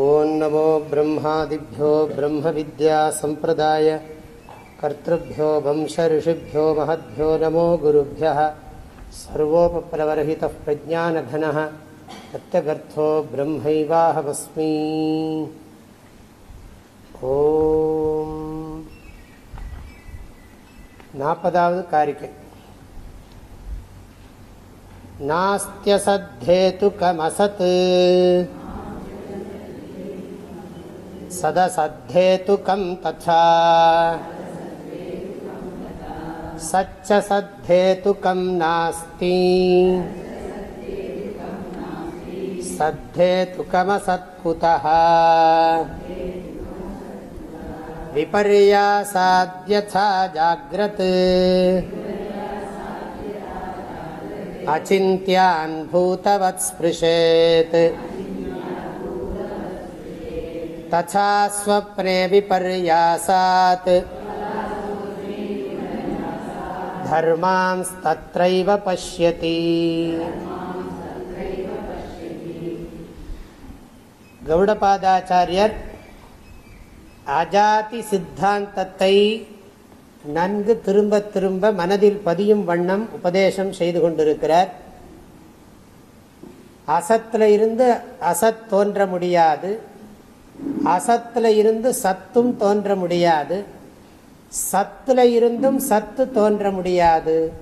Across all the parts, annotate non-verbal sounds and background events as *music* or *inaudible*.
ॐ नमो ब्रह्मादिभ्यो ब्रह्मविद्यासम्प्रदाय कर्तृभ्यो वंशऋषिभ्यो महद्भ्यो नमो गुरुभ्यः सर्वोपप्रवर्हितः प्रज्ञानघनः प्रत्यगर्थो ब्रह्मैवाहमस्मि ॐ नापदावद् कारिके नास्त्यसद्धेतुकमसत् सदसद्धेतुकं तथा सच्च सद्धेतुकं नास्ति सद्धेतुकमसत्कुतः विपर्यासाद्यथा जाग्रत् अचिन्त्यान् भूतवत् स्पृशेत् तथा स्वप्ने विपर्यासात् धर्मांस्तत्रैव पश्यति கௌடபாதாச்சாரியர் அஜாதி சித்தாந்தத்தை நன்கு திரும்ப திரும்ப மனதில் பதியும் வண்ணம் உபதேசம் செய்து கொண்டிருக்கிறார் அசத்தில் இருந்து அசத் தோன்ற முடியாது அசத்தில் இருந்து சத்தும் தோன்ற முடியாது. சத்தில் இருந்தும் சத்து தோன்ற முடியாது.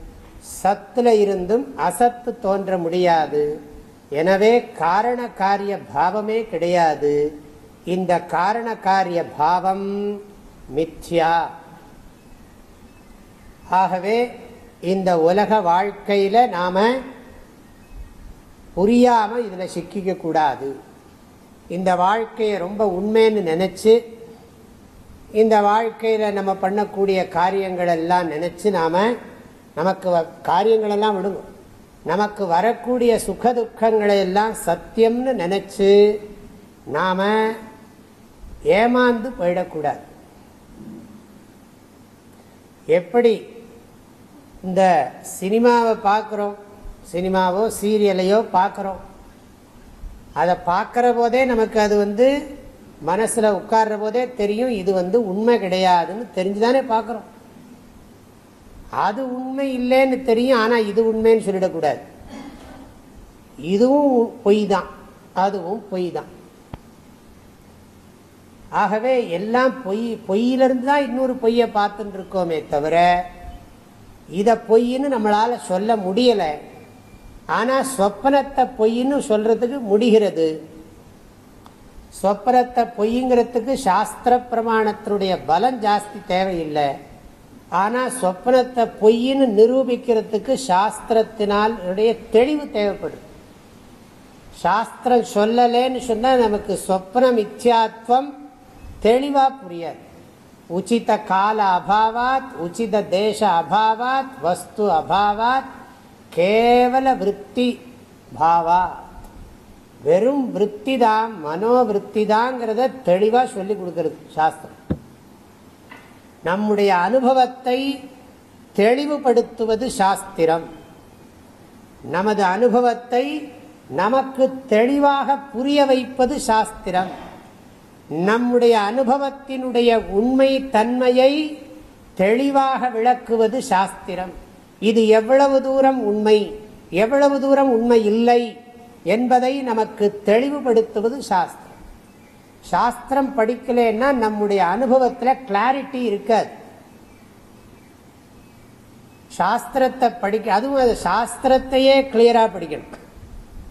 சத்தில் இருந்தும் அசத்து தோன்ற முடியாது. எனவே காரண காரிய பாவமே கிடையாது. இந்த காரண காரிய பாவம் மித்யா. ஆகவே இந்த உலக வாழ்க்கையில் நாம் புரியாமல் இதில் சிக்கிக்க கூடாது. இந்த வாழ்க்கையை ரொம்ப உண்மைன்னு நினச்சி இந்த வாழ்க்கையில் நம்ம பண்ணக்கூடிய காரியங்கள் எல்லாம் நினச்சி நாம் நமக்கு காரியங்களெல்லாம் விடுங்க. நமக்கு வரக்கூடிய சுக துக்கங்களை எல்லாம் சத்தியம்னு நினச்சி நாம் ஏமாந்து போயிடக்கூடாது. எப்படி இந்த சினிமாவை பார்க்குறோம்? சினிமாவோ சீரியலையோ பார்க்குறோம்? அதை பார்க்குற போதே நமக்கு அது வந்து மனசில் உட்கார்ற போதே தெரியும் இது வந்து உண்மை கிடையாதுன்னு தெரிஞ்சுதானே பார்க்குறோம். அது உண்மை இல்லைன்னு தெரியும் ஆனால் இது உண்மைன்னு சொல்லிடக்கூடாது. இதுவும் பொய் தான் அதுவும் பொய் தான் ஆகவே எல்லாம் பொய் பொய்யிலிருந்து தான் இன்னொரு பொய்யை பார்த்துட்டு இருக்கோமே தவிர இதை பொய்ன்னு நம்மளால் சொல்ல முடியலை. ஆனால் சொப்பனத்தை பொய்ன்னு சொல்றதுக்கு முடிகிறது. சொப்பனத்தை பொய்ங்கிறதுக்கு சாஸ்திர பிரமாணத்தினுடைய பலம் ஜாஸ்தி தேவையில்லை. ஆனால் சொப்பனத்தை பொய்ன்னு நிரூபிக்கிறதுக்கு சாஸ்திரத்தினால் தெளிவு தேவைப்படுது சாஸ்திரம் சொல்லலேன்னு சொன்னால் நமக்கு சொப்ன மித்யாத்வம் தெளிவாக புரியாது. உச்சித கால அபாவாத் உச்சித தேச அபாவாத் வஸ்து அபாவாத் கேவல விற்பி பாவா. வெறும் விற்பி தான் மனோவிற்பி தாங்கிறத தெளிவாக சொல்லி கொடுக்கறது சாஸ்திரம். நம்முடைய அனுபவத்தை தெளிவுபடுத்துவது சாஸ்திரம். நமது அனுபவத்தை நமக்கு தெளிவாக புரிய வைப்பது சாஸ்திரம். நம்முடைய அனுபவத்தினுடைய உண்மை தன்மையை தெளிவாக விளக்குவது சாஸ்திரம். இது எவ்வளவு தூரம் உண்மை? எவ்வளவு தூரம் உண்மை இல்லை? என்பதை நமக்கு தெளிவுபடுத்துவது சாஸ்திரம். சாஸ்திரம் படிக்கலன்னா நம்முடைய அனுபவத்தில் கிளாரிட்டி இருக்காது. சாஸ்திரத்தை படிக்க அதுவும் அது சாஸ்திரத்தையே கிளியரா படிக்கணும்.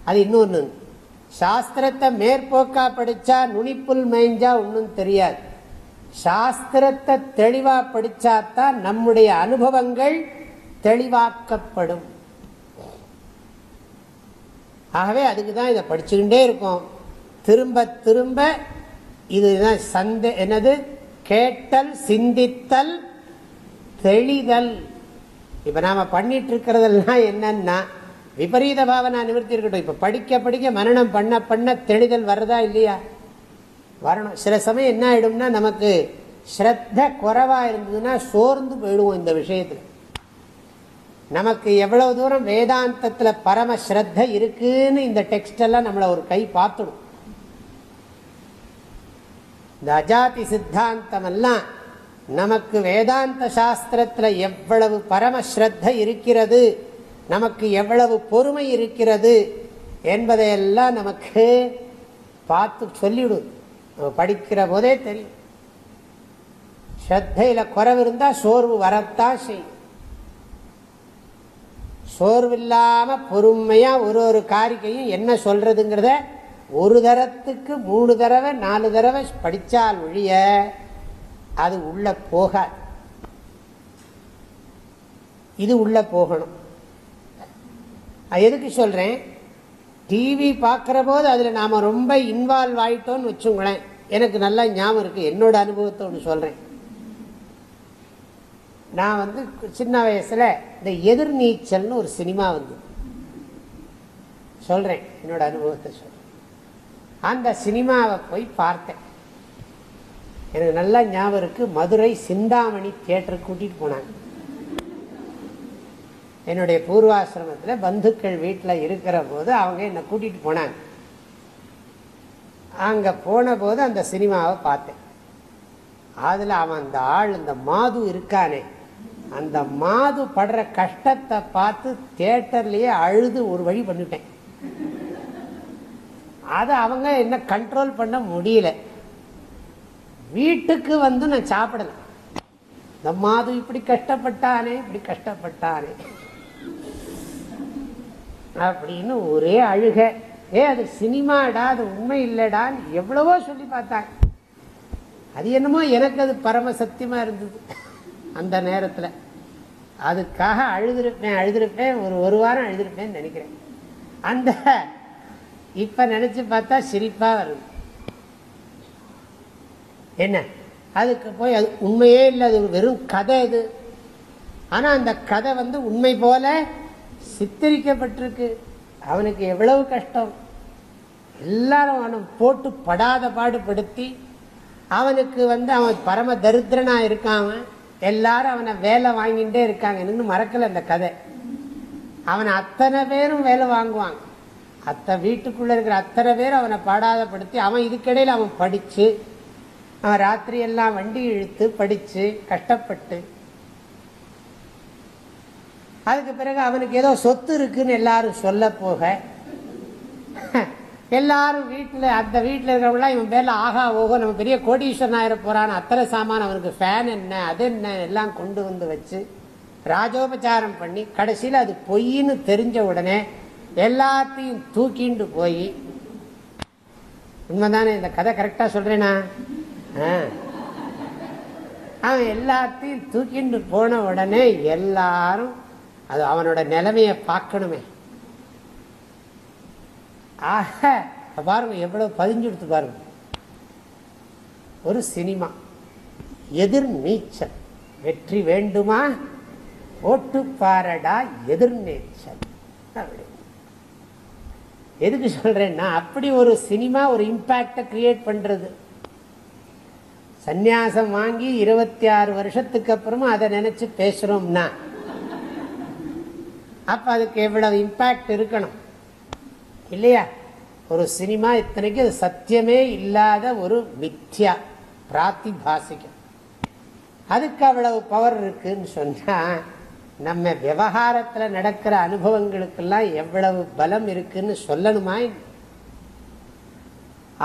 அது இன்னொன்று சாஸ்திரத்தை மேற்போக்கா படிச்சா நுனிப்புல் மேய்ஞ்சா ஒன்றும் தெரியாது. சாஸ்திரத்தை தெளிவா படிச்சாதான் நம்முடைய அனுபவங்கள் தெளிவாக்கப்படும். ஆகவே அதுக்கு தான் இதை படிச்சுக்கிட்டே இருக்கோம். திரும்ப திரும்ப இதுதான் சந்தே என்னது? கேட்டல் சிந்தித்தல் தெளிதல். இப்ப நாம பண்ணிட்டு இருக்கிறதெல்லாம் என்னன்னா விபரீத பாவனை நிவர்த்தி இருக்கட்டும் இப்ப படிக்க படிக்க மரணம் பண்ண பண்ண தெளிதல் வர்றதா இல்லையா? வரணும். சில சமயம் என்ன ஆயிடும்னா நமக்கு ஸ்ரத்த குறைவா இருந்ததுன்னா சோர்ந்து போயிடுவோம் இந்த விஷயத்துல. நமக்கு எவ்வளவு தூரம் வேதாந்தத்தில் பரம ஸ்ரத்த இருக்குன்னு இந்த டெக்ஸ்ட் எல்லாம் நம்மளை ஒரு கை பார்த்துடும். இந்த அஜாதி சித்தாந்தம் எல்லாம் நமக்கு வேதாந்த சாஸ்திரத்தில் எவ்வளவு பரமஸ்ரத்த இருக்கிறது நமக்கு எவ்வளவு பொறுமை இருக்கிறது என்பதையெல்லாம் நமக்கு பார்த்து சொல்லிவிடும். நம்ம படிக்கிற போதே தெரியும். ஸ்ரத்தையில் குறைவு இருந்தால் சோர்வு வரத்தான் செய்யும். சோர்வில்லாமல் பொறுமையாக ஒரு ஒரு காரிக்கையும் என்ன சொல்றதுங்கிறத ஒரு தரத்துக்கு மூணு தடவை நாலு தடவை படித்தால் ஒழிய அது உள்ள போகாது. இது உள்ள போகணும். எதுக்கு சொல்கிறேன் டிவி பார்க்குற போது அதில் நாம் ரொம்ப இன்வால்வ் ஆகிட்டோன்னு வச்சுங்களேன் எனக்கு நல்லா ஞாபகம் இருக்குது என்னோடய அனுபவத்தை அனுபவத்தோடு சொல்கிறேன் நான் வந்து சின்ன வயசில் இந்த எதிர்நீச்சல்னு ஒரு சினிமா வந்து சொல்கிறேன் என்னோட அனுபவத்தை சொல்கிறேன் அந்த சினிமாவை போய் பார்த்தேன். எனக்கு நல்லா ஞாபகம் இருக்குது மதுரை சிந்தாமணி தியேட்டருக்கு கூட்டிகிட்டு போனாங்க. என்னுடைய பூர்வாசிரமத்தில் பந்துக்கள் வீட்டில் இருக்கிற போது அவங்க என்னை கூட்டிகிட்டு போனாங்க. அங்கே போன போது அந்த சினிமாவை பார்த்தேன். அதில் அவன் அந்த ஆள் இந்த மாது இருக்கானே. அந்த மாது படுற கஷ்டத்தை பார்த்து தியேட்டர்லேயே அழுது ஒரு வழி பண்ணிட்டேன். அதை அவங்க என்ன கண்ட்ரோல் பண்ண முடியல. வீட்டுக்கு வந்து நான் சாப்பிடல. இந்த மாது இப்படி கஷ்டப்பட்டானே இப்படி கஷ்டப்பட்டானே. அப்படின்னு ஒரே அழுக. ஏ அது சினிமாடா அது உண்மை இல்லைடான்னு எவ்வளவோ சொல்லி பார்த்தாங்க. அது என்னமோ எனக்கு அது பரம சத்தியமா இருந்தது. அந்த நேரத்தில். அதுக்காக அழுதுருப்பேன் அழுதுருப்பேன் ஒரு ஒரு வாரம் அழுதுருப்பேன்னு நினைக்கிறேன். அந்த இப்ப நினைச்சு பார்த்தா சிரிப்பா வருது. என்ன? அதுக்கு போய் அது உண்மையே இல்லை அது வெறும் கதை இது. ஆனா அந்த கதை வந்து உண்மை போல சித்தரிக்கப்பட்டிருக்கு. அவனுக்கு எவ்வளவு கஷ்டம். எல்லாரும் அவனை போட்டு படாத பாடுபடுத்தி அவனுக்கு வந்து அவன் பரம தரித்திரனா இருக்கான் அவன். எல்லாரும் அவனை வேலை வாங்கிட்டே இருக்காங்க. இன்னும் மறக்கல அந்த கதை. அவனை அத்தனை பேரும் வேலை வாங்குவாங்க அத்தை வீட்டுக்குள்ள இருக்கிற அத்தனை பேர் அவனை பாடாதப்படுத்தி அவன் இதுக்கிடையில் அவன் படிச்சு அவன் ராத்திரி எல்லாம் வண்டி இழுத்து படிச்சு கஷ்டப்பட்டு அதுக்கு பிறகு அவனுக்கு ஏதோ சொத்து இருக்குன்னு எல்லாரும் சொல்ல போக எல்லாரும் வீட்டில் அந்த வீட்டில் இருக்கிறவங்களாம் இவன் பேரில் ஆகா ஓகோ நம்ம பெரிய கோடீஸ்வரன் ஆயிர போகிறான்னு அத்தனை சாமான் அவனுக்கு ஃபேன் என்ன அது என்ன எல்லாம் கொண்டு வந்து வச்சு ராஜோபச்சாரம் பண்ணி கடைசியில் அது பொய்ன்னு தெரிஞ்ச உடனே எல்லாத்தையும் தூக்கிண்டு போய் உண்மைதானே இந்த கதை கரெக்டாக சொல்கிறேனா அவன் எல்லாத்தையும் தூக்கிண்டு போன உடனே எல்லாரும் அது அவனோட நிலைமையை பார்க்கணுமே. ஆக பாருங்க எவ்வளவு பதிஞ்செடுத்து பாருங்க. ஒரு சினிமா. எதிர் நீச்சல். வெற்றி வேண்டுமா? ஓட்டு பாரடா எதிர் நீச்சல். எதுக்கு சொல்றேன்னா அப்படி ஒரு சினிமா ஒரு இம்பாக்ட கிரியேட் பண்றது. சந்நியாசம் வாங்கி இருபத்தி ஆறு வருஷத்துக்கு அப்புறமா அதை நினைச்சு பேசுறோம்னா அப்ப அதுக்கு எவ்வளவு இம்பாக்ட் இருக்கணும்? இல்லையா? ஒரு சினிமா இத்தனைக்கு அது சத்தியமே இல்லாத ஒரு மித்யா பிராத்திபாசிகம். அதுக்கு அவ்வளவு பவர் இருக்குன்னு சொன்னால் நம்ம விவகாரத்தில் நடக்கிற அனுபவங்களுக்கெல்லாம் எவ்வளவு பலம் இருக்குன்னு சொல்லணுமா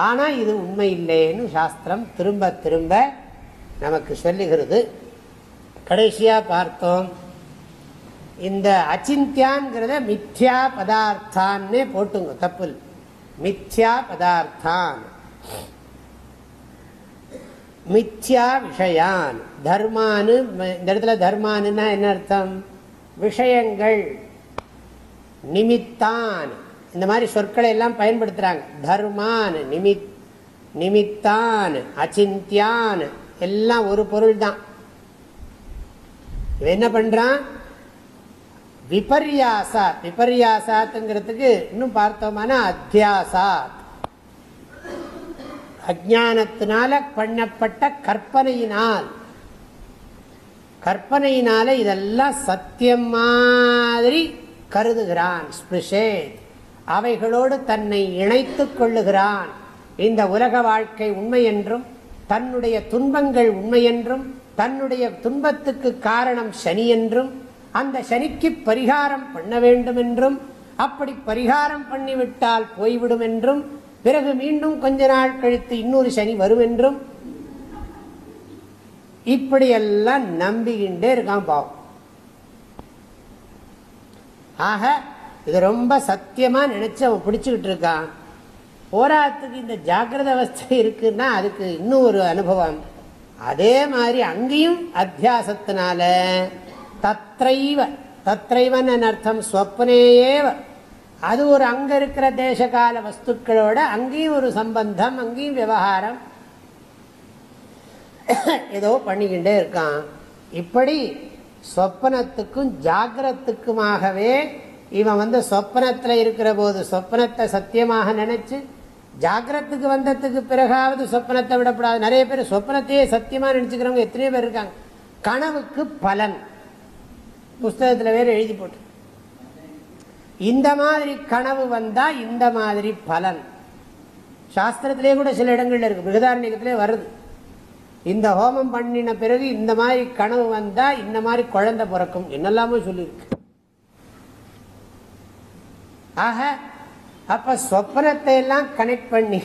ஆனால் இது உண்மை இல்லைன்னு சாஸ்திரம் திரும்ப திரும்ப நமக்கு சொல்லுகிறது. கடைசியாக பார்த்தோம். இந்த அச்சிந்தியான்கிறத மித்யா பதார்த்தான்னு போட்டுங்க தப்பு மித்யா பதார்த்தான். மித்யா விஷயான். தர்மானு இந்த இடத்துல தர்மானுன்னா என்ன அர்த்தம்? விஷயங்கள் நிமித்தான். இந்த மாதிரி சொற்களை எல்லாம் பயன்படுத்துறாங்க. தர்மான் நிமித் நிமித்தான் அச்சிந்தியான். எல்லாம் ஒரு பொருள் தான் என்ன பண்றான்? விபர்யாசாத். விபர்யாசாத்துங்கிறதுக்கு இன்னும் பார்த்தோம்னா அத்தியாசாத். அஜானத்தினால பண்ணப்பட்ட கற்பனையினால். கற்பனையினால இதெல்லாம் சத்தியம் மாதிரி கருதுகிறான் ஸ்பிருஷே அவைகளோடு தன்னை இணைத்துக் கொள்ளுகிறான். இந்த உலக வாழ்க்கை உண்மை என்றும் தன்னுடைய துன்பங்கள் உண்மை என்றும் தன்னுடைய துன்பத்துக்கு காரணம் சனி என்றும் அந்த சனிக்கு பரிகாரம் பண்ண வேண்டும் என்றும் அப்படி பரிகாரம் பண்ணிவிட்டால் போய்விடும் என்றும் பிறகு மீண்டும் கொஞ்ச நாள் கழித்து இன்னொரு சனி வரும் என்றும் இப்படியெல்லாம் நம்பிக்கிட்டே இருக்கான் பாவம். ஆக இது ரொம்ப சத்தியமா நினைச்சு அவன் பிடிச்சுக்கிட்டு இருக்கான். போராட்டத்துக்கு இந்த ஜாக்கிரத அவஸ்தை இருக்குன்னா அதுக்கு இன்னும் ஒரு அனுபவம். அதே மாதிரி அங்கேயும் அத்தியாசத்தினால தத்ரைவ தத்ரைவன் அர்த்தம் ஸ்வப்னேயேவ அது ஒரு அங்கே இருக்கிற தேசகால வஸ்துக்களோட அங்கேயும் ஒரு சம்பந்தம் அங்கேயும் விவகாரம். ஏதோ பண்ணிக்கிட்டே இருக்கான். இப்படி சொப்பனத்துக்கும் ஜாகிரத்துக்குமாகவே இவன் வந்து சொப்பனத்தில் இருக்கிற போது சொப்பனத்தை சத்தியமாக நினைச்சு ஜாகிரத்துக்கு வந்ததுக்கு பிறகாவது சொப்பனத்தை விடப்படாது. நிறைய பேர் சொப்பனத்தையே சத்தியமாக நினச்சிக்கிறவங்க எத்தனையோ பேர் இருக்காங்க. கனவுக்கு பலன். புஸ்தகத்தில் வேறு எழுதி போட்டு. இந்த மாதிரி கனவு வந்தால் இந்த மாதிரி பலன். சாஸ்திரத்திலே கூட சில இடங்கள்ல இருக்கு. பிருகதாரண்யத்திலே வருது. இந்த ஹோமம் பண்ணின பிறகு இந்த மாதிரி கனவு வந்தா இந்த மாதிரி குழந்தை பிறக்கும். என்னெல்லாமோ சொல்லியிருக்கு. ஆக அப்ப சொப்பனத்தை எல்லாம் கனெக்ட் பண்ணி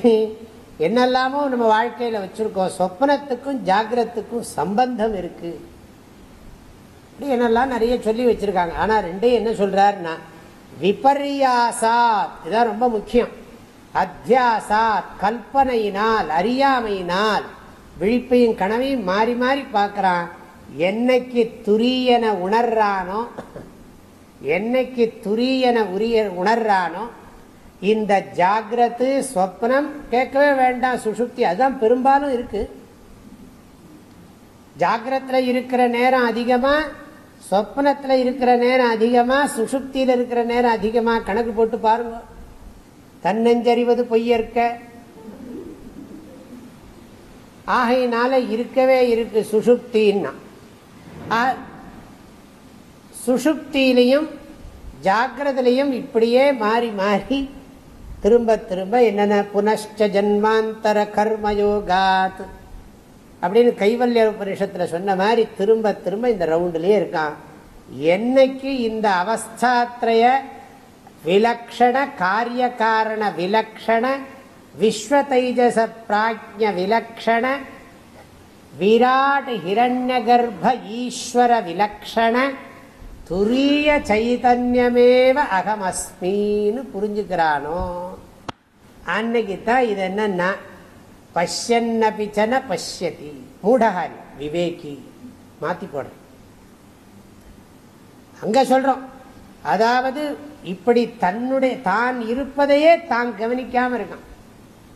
என்னெல்லாமோ நம்ம வாழ்க்கையில வச்சிருக்கோம். சொப்பனத்துக்கும் ஜாகிரத்துக்கும் சம்பந்தம் இருக்கு. இப்படி என்னெல்லாம் நிறைய சொல்லி வச்சிருக்காங்க. ஆனா ரெண்டையும் என்ன சொல்றாருன்னா விபர்யாசாத் இதான் ரொம்ப முக்கியம். அத்தியாசாத் கல்பனையினால் அறியாமையினால் விழிப்பையும் கனவையும் மாறி மாறி பார்க்கறான். என்னைக்கு துரியன உணர்றானோ என்னைக்கு துரியன உரிய உணர்றானோ இந்த ஜாகிரத்து ஸ்வப்னம் கேட்கவே வேண்டாம் சுசுப்தி. அதுதான் பெரும்பாலும் இருக்கு. ஜாகிரத்தில் இருக்கிற நேரம் அதிகமா சொப்னத்தில் இருக்கிற நேரம் அதிகமாக சுசுப்தியில் இருக்கிற நேரம் அதிகமாக கணக்கு போட்டு பாருங்க. தன்னெஞ்சறிவது பொய்யற்க. ஆகையினால இருக்கவே இருக்கு சுசுப்தின்னா. சுசுப்தியிலையும் ஜாகிரதிலையும் இப்படியே மாறி மாறி திரும்ப திரும்ப என்னென்ன? புனஷ்ட ஜன்மாந்தர கர்மயோகாத். அப்படின்னு கைவல்ய உபனிஷத்தில் சொன்ன மாதிரி திரும்ப திரும்ப இந்த ரவுண்ட்லேயே இருக்கான். என்னைக்கு இந்த அவஸ்தாத்திரைய விலக்ஷண காரிய காரண விலக்ஷண விஸ்வ தைஜச பிராஜ்ய விலக்ஷண விராட் ஹிரண்ய கர்ப்ப ஈஸ்வர விலக்ஷண துரிய சைதன்யமேவ அகமஸ்மின்னு புரிஞ்சுக்கிறானோ. அன்னைக்கு தான் இது என்னன்னா பஷ்யன்னபிச்சன பஷ்யதி மூடகாரி விவேகி மாத்தி போடுறேன் அங்க சொல்றோம். அதாவது இப்படி தன்னுடைய தான் இருப்பதையே தான் கவனிக்காம இருக்கான்.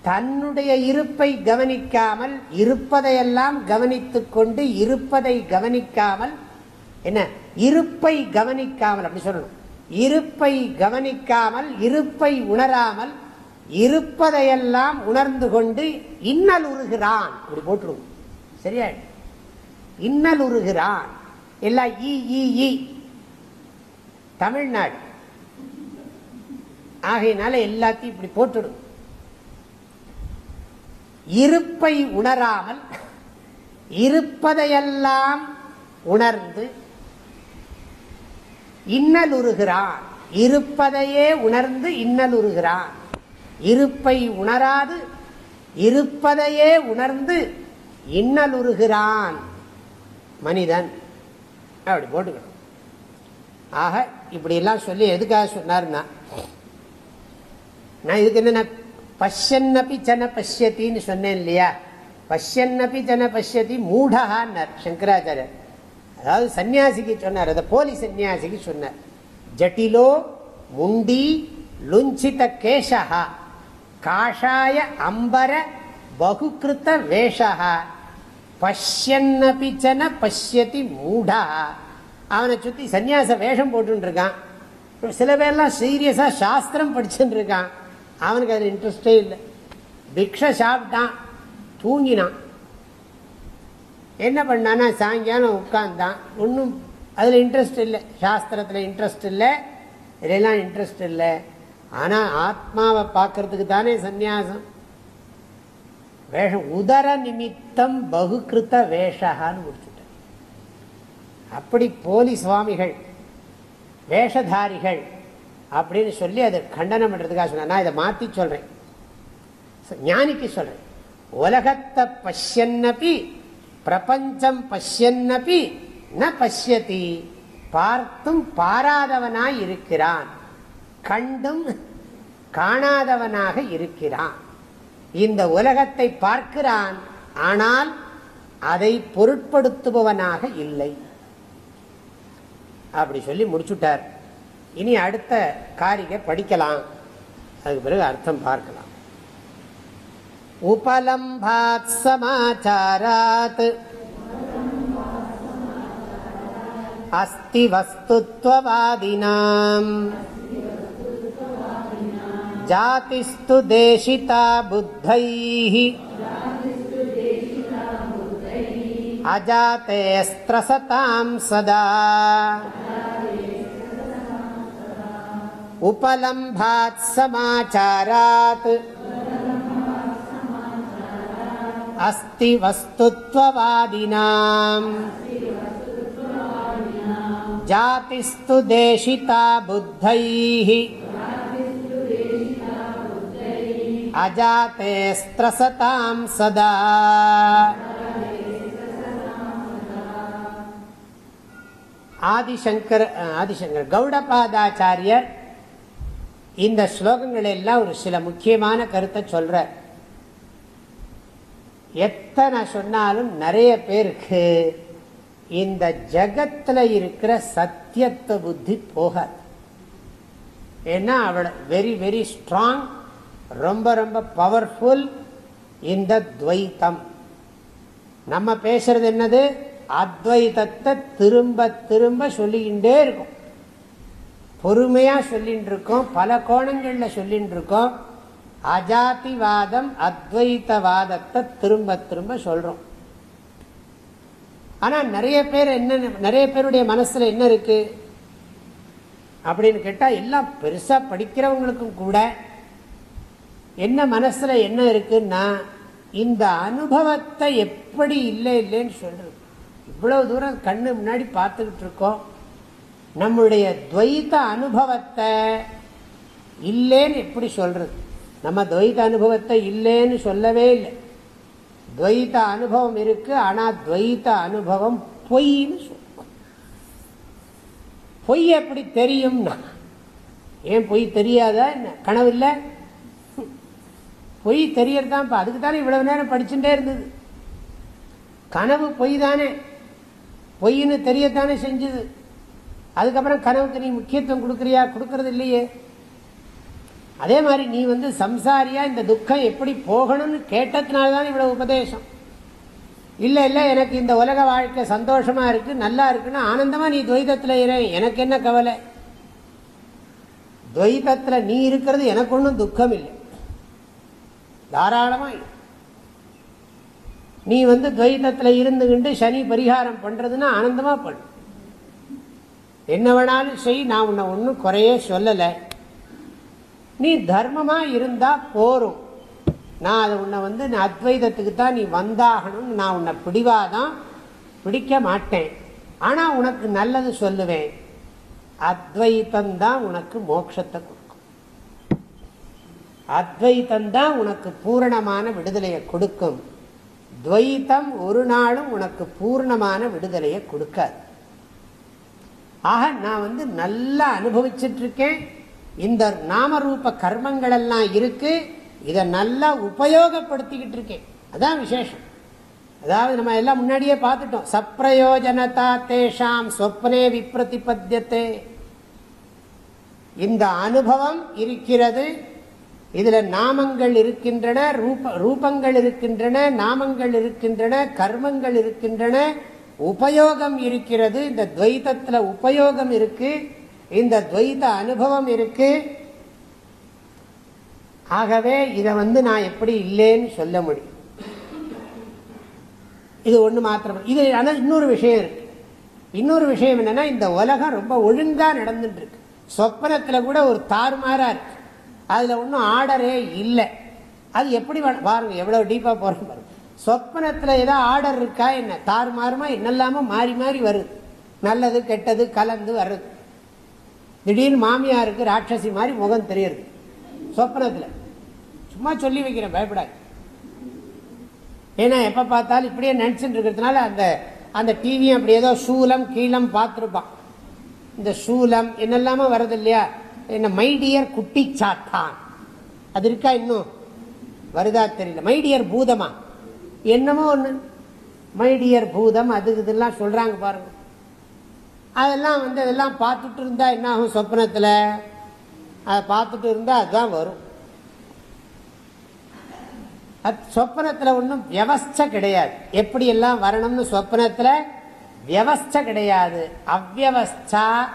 தன்னுடைய இருப்பை கவனிக்காமல் இருப்பதையெல்லாம் கவனித்துக் கொண்டு இருப்பதை கவனிக்காமல் என்ன? இருப்பை கவனிக்காமல் அப்படி சொல்லணும். இருப்பை கவனிக்காமல் இருப்பை உணராமல் இருப்பதையெல்லாம் உணர்ந்து கொண்டு இன்னல் உருகிறான். அப்படி போட்டுருவோம். சரியா இன்னல் உருகிறான். எல்லாம் ஈ தமிழ்நாடு. ஆகையினால எல்லாத்தையும் இப்படி போட்டுடும். இருப்பை உணராமல் இருப்பதையெல்லாம் உணர்ந்து இன்னலுறுகிறான் இருப்பதையே உணர்ந்து இன்னலுறுகிறான் இருப்பை உணராது இருப்பதையே உணர்ந்து இன்னலுறுகிறான் மனிதன். அப்படி போட்டுக்கணும். ஆக இப்படியெல்லாம் சொல்லி எதுக்காக சொன்னார்னா நான் இதுக்கு என்ன பஷ்யன்னபி ஜன பஷ்யத்தின்னு சொன்னேன் இல்லையா? பஷ்யன்னபி ஜன பஷ்யத்தி மூடகான்னார் சங்கராச்சாரியர். அதாவது சன்னியாசிக்கு சொன்னார் அதை போலி சன்னியாசிக்கு சொன்னார். ஜட்டிலோ முண்டி லுஞ்சித கேசா காஷாய அம்பர பகுகிருத்த வேஷா பஷ்யன்னபி சன பஷ்யதி மூடா அவனை சுற்றி சன்னியாச வேஷம் போட்டுருக்கான் சில பேர்லாம் சீரியஸாக சாஸ்திரம் படிச்சுட்டு இருக்கான் அவனுக்கு அது இன்ட்ரெஸ்டே இல்லை. பிக்ஷ சாப்பிட்டான் தூங்கினான். என்ன பண்ணானா சாயங்காலம் உட்கார்ந்தான். ஒன்றும் அதில் இன்ட்ரெஸ்ட் இல்லை. சாஸ்திரத்தில் இன்ட்ரெஸ்ட் இல்லை. இதெல்லாம் இன்ட்ரெஸ்ட் இல்லை. ஆனால் ஆத்மாவை பார்க்கறதுக்கு தானே சந்நியாசம். வேஷம் உதர நிமித்தம் பகுகிருத்த வேஷகான்னு கொடுத்துட்டார் அப்படி போலி சுவாமிகள் வேஷதாரிகள் அப்படின்னு சொல்லி அதை கண்டனம் பண்ணுறதுக்காக சொன்ன நான் இதை மாற்றி சொல்கிறேன் ஞானிக்கு சொல்கிறேன் உலகத்தை பசியன்னபி பிரபஞ்சம் பசியன்னபி ந பசியதி பார்த்தும் பாராதவனாய் இருக்கிறான். கண்டும் காணாதவனாக இருக்கிறான். இந்த உலகத்தை பார்க்கிறான் ஆனால் அதை பொருட்படுத்துபவனாக இல்லை. அப்படி சொல்லி முடிச்சுட்டார். இனி அடுத்த காரிகை படிக்கலாம். அதுக்கு பிறகு அர்த்தம் பார்க்கலாம். உபலம்பாத் சமாச்சாராத். அஸ்தி வஸ்துத்வாதினாம் अजातेऽस्त्रसतां सदा। उपलम्भात् समाचारात्। अस्ति वस्तुत्ववादिनाम्। जातिस्तु देशिता बुद्धैः अजाते स्त्रसतां सदा ஆதிசங்கர் ஆதிசங்கர் கௌடபாதாச்சாரியர் இந்த ஸ்லோகங்கள் எல்லாம் ஒரு சில முக்கியமான கருத்தை சொல்றார் எத்தனை சொன்னாலும் நிறைய பேருக்கு இந்த ஜகத்தில் இருக்கிற சத்தியத்தை புத்தி போகாது ஏன்னா அவளை வெரி வெரி ஸ்ட்ராங் ரொம்ப ரொம்ப பவர்ஃபுல் இந்த துவைத்தம். நம்ம பேசுறது என்னது? அத்வைதத்தை திரும்ப திரும்ப சொல்லிக்கிட்டே இருக்கும். பொறுமையாக சொல்லிட்டு இருக்கோம் பல கோணங்களில் சொல்லிட்டு இருக்கோம் அஜாதிவாதம் அத்வைத்தவாதத்தை திரும்ப திரும்ப சொல்றோம். ஆனால் நிறைய பேர் என்ன நிறைய பேருடைய மனசில் என்ன இருக்கு? அப்படின்னு கேட்டால் எல்லாம் பெருசாக படிக்கிறவங்களுக்கும் கூட என்ன மனசில் என்ன இருக்குன்னா இந்த அனுபவத்தை எப்படி இல்லை இல்லைன்னு சொல்றது. இவ்வளவு தூரம் கண்ணு முன்னாடி பார்த்துக்கிட்டு இருக்கோம். நம்முடைய துவைத்த அனுபவத்தை இல்லைன்னு எப்படி சொல்றது? நம்ம துவைத அனுபவத்தை இல்லைன்னு சொல்லவே இல்லை. துவைத அனுபவம் இருக்கு ஆனால் துவைத அனுபவம் பொய்ன்னு சொல்லுவோம் பொய் எப்படி தெரியும்னா ஏன் பொய் தெரியாதா என்ன? கனவு இல்லை? பொய் தெரியறதான்ப்பா அதுக்கு தானே இவ்வளவு நேரம் படிச்சுட்டே இருந்தது. கனவு பொய் தானே. பொய்ன்னு தெரியத்தானே செஞ்சது. அதுக்கப்புறம் கனவுக்கு நீ முக்கியத்துவம் கொடுக்குறியா? கொடுக்கறது இல்லையே. அதே மாதிரி நீ வந்து சம்சாரியா இந்த துக்கம் எப்படி போகணும்னு கேட்டதுனால தான் இவ்வளவு உபதேசம். இல்லை இல்லை எனக்கு இந்த உலக வாழ்க்கை சந்தோஷமா இருக்கு நல்லா இருக்குன்னு ஆனந்தமா நீ துவைதத்தில் இரு. எனக்கு என்ன கவலை? துவைதத்தில் நீ இருக்கிறது எனக்கு ஒன்றும் துக்கம் இல்லை தாராளமாக நீ வந்து துவைதத்தில் இருந்துகிட்டு சனி பரிகாரம் பண்ணுறதுன்னா ஆனந்தமாக பண்ணு என்ன வேணாலும் செய் நான் உன்னை ஒன்றும் குறையே சொல்லலை. நீ தர்மமாக இருந்தால் போரும். நான் அதை உன்னை வந்து அத்வைதத்துக்கு தான் நீ வந்தாகணும்னு நான் உன்னை பிடிவாதான் பிடிக்க மாட்டேன். ஆனால் உனக்கு நல்லது சொல்லுவேன். அத்வைத்தம் தான் உனக்கு மோட்சத்தை கொடுக்கும் அத்வைத்தம் தான் உனக்கு பூரணமான விடுதலையை கொடுக்கும். துவைத்தம் ஒரு நாளும் உனக்கு பூர்ணமான விடுதலையை கொடுக்காது. ஆக நான் வந்து நல்லா அனுபவிச்சுட்டு இருக்கேன் இந்த நாமரூப கர்மங்கள் எல்லாம் இருக்கு. இதை நல்லா உபயோகப்படுத்திக்கிட்டு இருக்கேன் அதான் விசேஷம். அதாவது நம்ம எல்லாம் முன்னாடியே பார்த்துட்டோம். சப்ரயோஜனதா தேஷாம் சொப்னே விப்ரதிபத்தியத்தை இந்த அனுபவம் இருக்கிறது. இதுல நாமங்கள் இருக்கின்றன ரூப ரூபங்கள் இருக்கின்றன நாமங்கள் இருக்கின்றன கர்மங்கள் இருக்கின்றன உபயோகம் இருக்கிறது இந்த துவைத்தத்துல உபயோகம் இருக்கு இந்த துவைத்த அனுபவம் இருக்கு. ஆகவே இதை வந்து நான் எப்படி இல்லைன்னு சொல்ல முடியும். இது ஒன்று மாத்திரம். இது ஆனால் இன்னொரு விஷயம் இருக்கு. இன்னொரு விஷயம் என்னன்னா இந்த உலகம் ரொம்ப ஒழுங்கா நடந்துட்டு இருக்கு. சொப்பனத்தில் கூட ஒரு தாறுமாறா இருக்கு. அதில் ஒன்றும் ஆர்டரே இல்லை. அது எப்படி பாருங்கள் எவ்வளோ டீப்பாக போகிறோம் பாருங்க. சொப்னத்தில் ஏதாவது ஆர்டர் இருக்கா என்ன? தாறு மாறுமா? என்னெல்லாமோ மாறி மாறி வருது. நல்லது கெட்டது கலந்து வருது திடீர்னு மாமியாருக்கு ராட்சசி மாதிரி முகம் தெரியுது சொப்னத்தில் சும்மா சொல்லி வைக்கிறேன் பயப்படாது ஏன்னா எப்போ பார்த்தாலும் இப்படியே நினச்சிட்டு இருக்கிறதுனால அந்த அந்த டிவியும் அப்படி ஏதோ சூலம் கீழம் பார்த்துருப்பான். இந்த சூலம் என்னெல்லாமோ வருது இல்லையா? என்ன மைடியர் குட்டி சாத்தான். அது இருக்கா இன்னும்? வருதா தெரியல. மைடியர் பூதமா? என்னமோ ஒன்று மைடியர் பூதம் அது இதெல்லாம் சொல்கிறாங்க பாருங்க. அதெல்லாம் வந்து அதெல்லாம் பார்த்துட்டு இருந்தால் என்ன ஆகும் சொப்னத்தில் அதை பார்த்துட்டு இருந்தால் அதுதான் வரும். அது சொப்பனத்தில் ஒன்றும் வியவஸ்தை கிடையாது. எப்படி எல்லாம் வரணும்னு சொப்பனத்தில் வியவஸ்தை கிடையாது. அவ்வவஸ்தா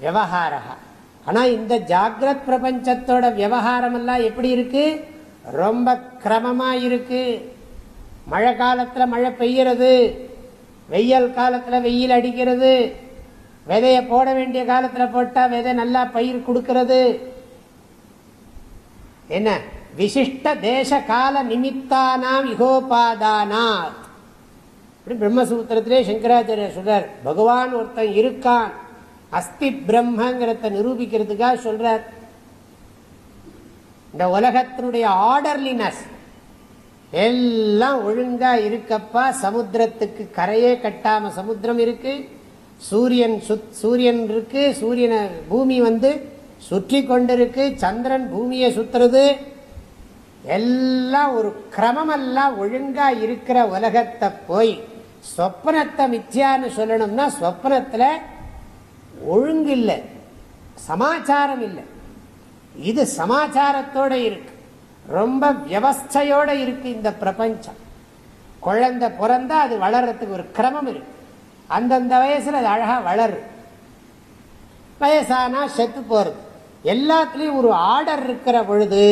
விவகாரகா ஆனால் இந்த ஜாகிரத் பிரபஞ்சத்தோட விவகாரம் எல்லாம் எப்படி இருக்கு? ரொம்ப கிரமமாக இருக்கு. மழை காலத்தில் மழை பெய்யறது வெயில் காலத்தில் வெயில் அடிக்கிறது விதைய போட வேண்டிய காலத்தில் போட்டால் விதை நல்லா பயிர் கொடுக்கிறது. என்ன? விசிஷ்ட தேச கால நிமித்தானாம் இகோபாதானாத் இப்படி பிரம்மசூத்திரத்திலே சங்கராச்சாரிய சொல்றார் பகவான் ஒருத்தன் இருக்கான் அஸ்தி பிரம்மங்கிறத நிரூபிக்கிறதுக்காக சொல்றார். இந்த உலகத்தினுடைய ஆர்டர்லினஸ். எல்லாம் ஒழுங்கா இருக்கப்பா சமுத்திரத்துக்கு கரையே கட்டாம சமுத்திரம் இருக்கு. சூரியன் சூரியன் இருக்கு சூரியனை பூமி வந்து சுற்றி கொண்டிருக்கு சந்திரன் பூமியை சுத்துறது. எல்லாம் ஒரு கிரமமெல்லாம் ஒழுங்கா இருக்கிற உலகத்தை போய் சொப்பனத்தை மித்தியான்னு சொல்லணும்னா சொப்பனத்தில் ஒழுங்கு இல்லை சமாச்சாரம் இல்லை இது சமாச்சாரத்தோட இருக்கு. ரொம்ப வியவஸ்தையோட இருக்கு இந்த பிரபஞ்சம். குழந்தை பிறந்தா அது வளர்றதுக்கு ஒரு கிரமம் இருக்கு. அந்தந்த வயசுல அது அழகா வளரு. வயசானா செத்து போறது. எல்லாத்துலயும் ஒரு ஆர்டர் இருக்கிற பொழுது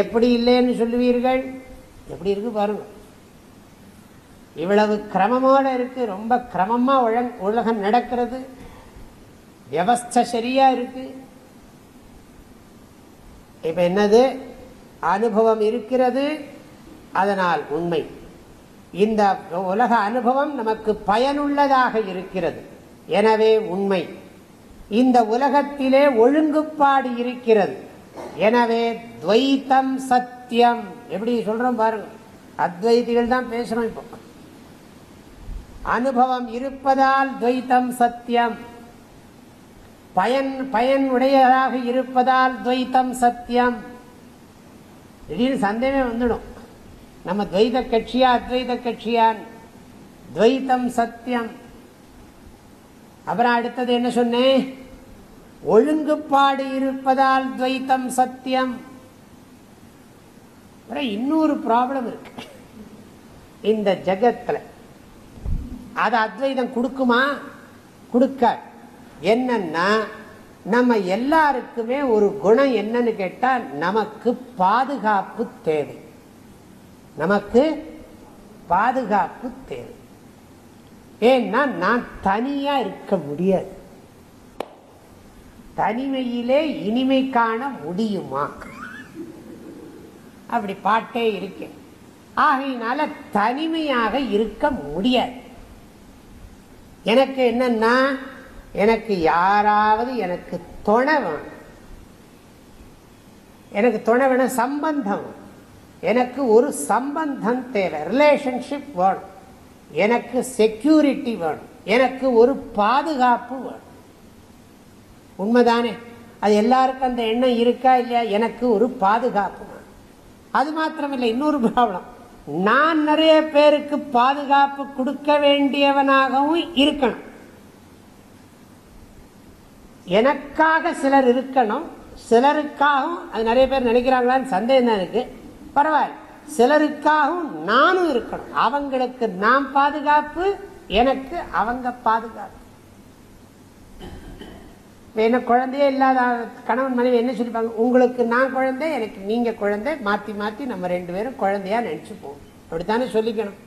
எப்படி இல்லைன்னு சொல்லுவீர்கள்? எப்படி இருக்கு பாருங்க. இவ்வளவு கிரமமோட இருக்கு ரொம்ப கிரமமா உலகம் நடக்கிறது. வியவஸ்த சரியா இருக்கு? இப்ப என்னது? அனுபவம் இருக்கிறது. அதனால் உண்மை. இந்த உலக அனுபவம் நமக்கு பயனுள்ளதாக இருக்கிறது. எனவே உண்மை. இந்த உலகத்திலே ஒழுங்குப்பாடு இருக்கிறது. எனவே துவைத்தம் சத்தியம். எப்படி சொல்றோம் பாருங்க. அத்வைதிகள் தான் பேசுறோம் இப்போ. அனுபவம் இருப்பதால் துவைத்தம் சத்தியம். பயன் பயன் உடையதாக இருப்பதால் துவைத்தம் சத்தியம். திடீர்னு சந்தேகமே வந்துடும். நம்ம துவைத கட்சியா அத்வைத கட்சியான்? துவைத்தம் சத்தியம். அப்புறம் அடுத்தது என்ன சொன்னேன்? ஒழுங்குப்பாடு இருப்பதால் துவைத்தம் சத்தியம். அப்புறம் இன்னொரு ப்ராப்ளம் இருக்கு. இந்த ஜகத்தில். அது அத்வைதம் கொடுக்குமா? கொடுக்காது. என்னன்னா நம்ம எல்லாருக்குமே ஒரு குணம் என்னன்னு கேட்டால் நமக்கு பாதுகாப்பு தேவை. நமக்கு பாதுகாப்பு தேவை. ஏன்னா நான் தனியா இருக்க முடியாது. தனிமையிலே இனிமை காண முடியுமா? அப்படி பாட்டே இருக்கேன் ஆகையினால தனிமையாக இருக்க முடியாது. எனக்கு என்னன்னா எனக்கு யாராவது எனக்கு துணை வேணும் எனக்கு துணை வேணும் சம்பந்தம். எனக்கு ஒரு சம்பந்தம் தேவை. ரிலேஷன்ஷிப் வேணும். எனக்கு செக்யூரிட்டி வேணும். எனக்கு ஒரு பாதுகாப்பு வேணும். உண்மைதானே? அது எல்லாருக்கும் அந்த எண்ணம் இருக்கா இல்லையா? எனக்கு ஒரு பாதுகாப்பு அது மாத்திரமில்லை இன்னொரு ப்ராப்ளம் நான் நிறைய பேருக்கு பாதுகாப்பு கொடுக்க வேண்டியவனாகவும் இருக்கணும். எனக்காக சிலர் இருக்கணும். சிலருக்காகவும் அது நிறைய பேர் நினைக்கிறாங்களான்னு சந்தேகம் தான் இருக்குது பரவாயில்ல. சிலருக்காகவும் நானும் இருக்கணும். அவங்களுக்கு நான் பாதுகாப்பு எனக்கு அவங்க பாதுகாப்பு. என்ன குழந்தையே இல்லாத கணவன் மனைவி என்ன சொல்லிப்பாங்க? உங்களுக்கு நான் குழந்தை எனக்கு நீங்க குழந்தை. மாத்தி மாத்தி நம்ம ரெண்டு பேரும் குழந்தையா நினைச்சுப்போம். அப்படித்தானே சொல்லிக்கணும்.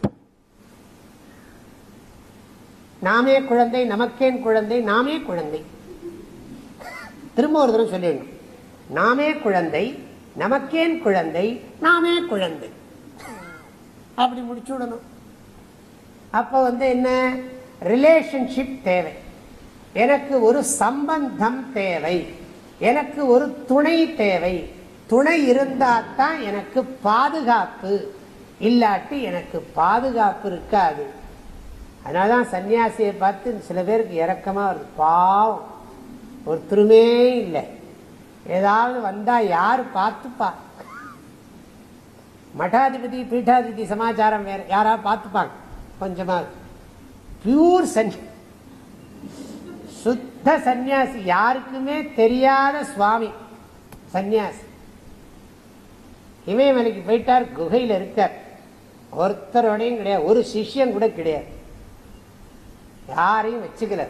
நாமே குழந்தை நமக்கேன் குழந்தை நாமே குழந்தை. திரும்ப ஒரு தரம் சொல்லிடணும் நாமே குழந்தை நமக்கேன் குழந்தை நாமே குழந்தை. அப்படி முடிச்சு விடணும். அப்போ வந்து என்ன? ரிலேஷன்ஷிப் தேவை. எனக்கு ஒரு சம்பந்தம் தேவை. எனக்கு ஒரு துணை தேவை. துணை இருந்தால் தான் எனக்கு பாதுகாப்பு. இல்லாட்டி எனக்கு பாதுகாப்பு இருக்காது. அதனாலதான் சன்னியாசியை பார்த்து சில பேருக்கு இறக்கமாக வருது. பாவம். ஒருத்தருமே இல்லை. ஏதாவது வந்தா யார் பார்த்துப்பா? மடாதிபதி பீட்டாதிபதி சமாச்சாரம் வேற யாராவது பார்த்துப்பாங்க. கொஞ்சமா பியூர் சன்னியாசி சுத்த சந்நியாசி. யாருக்குமே தெரியாத சுவாமி சந்நியாசி. இமயமலைக்கு போயிட்டார் குகையில் இருக்கார். ஒருத்தரோடையும் கிடையாது ஒரு சிஷ்யம் கூட கிடையாது. யாரையும் வச்சுக்கல.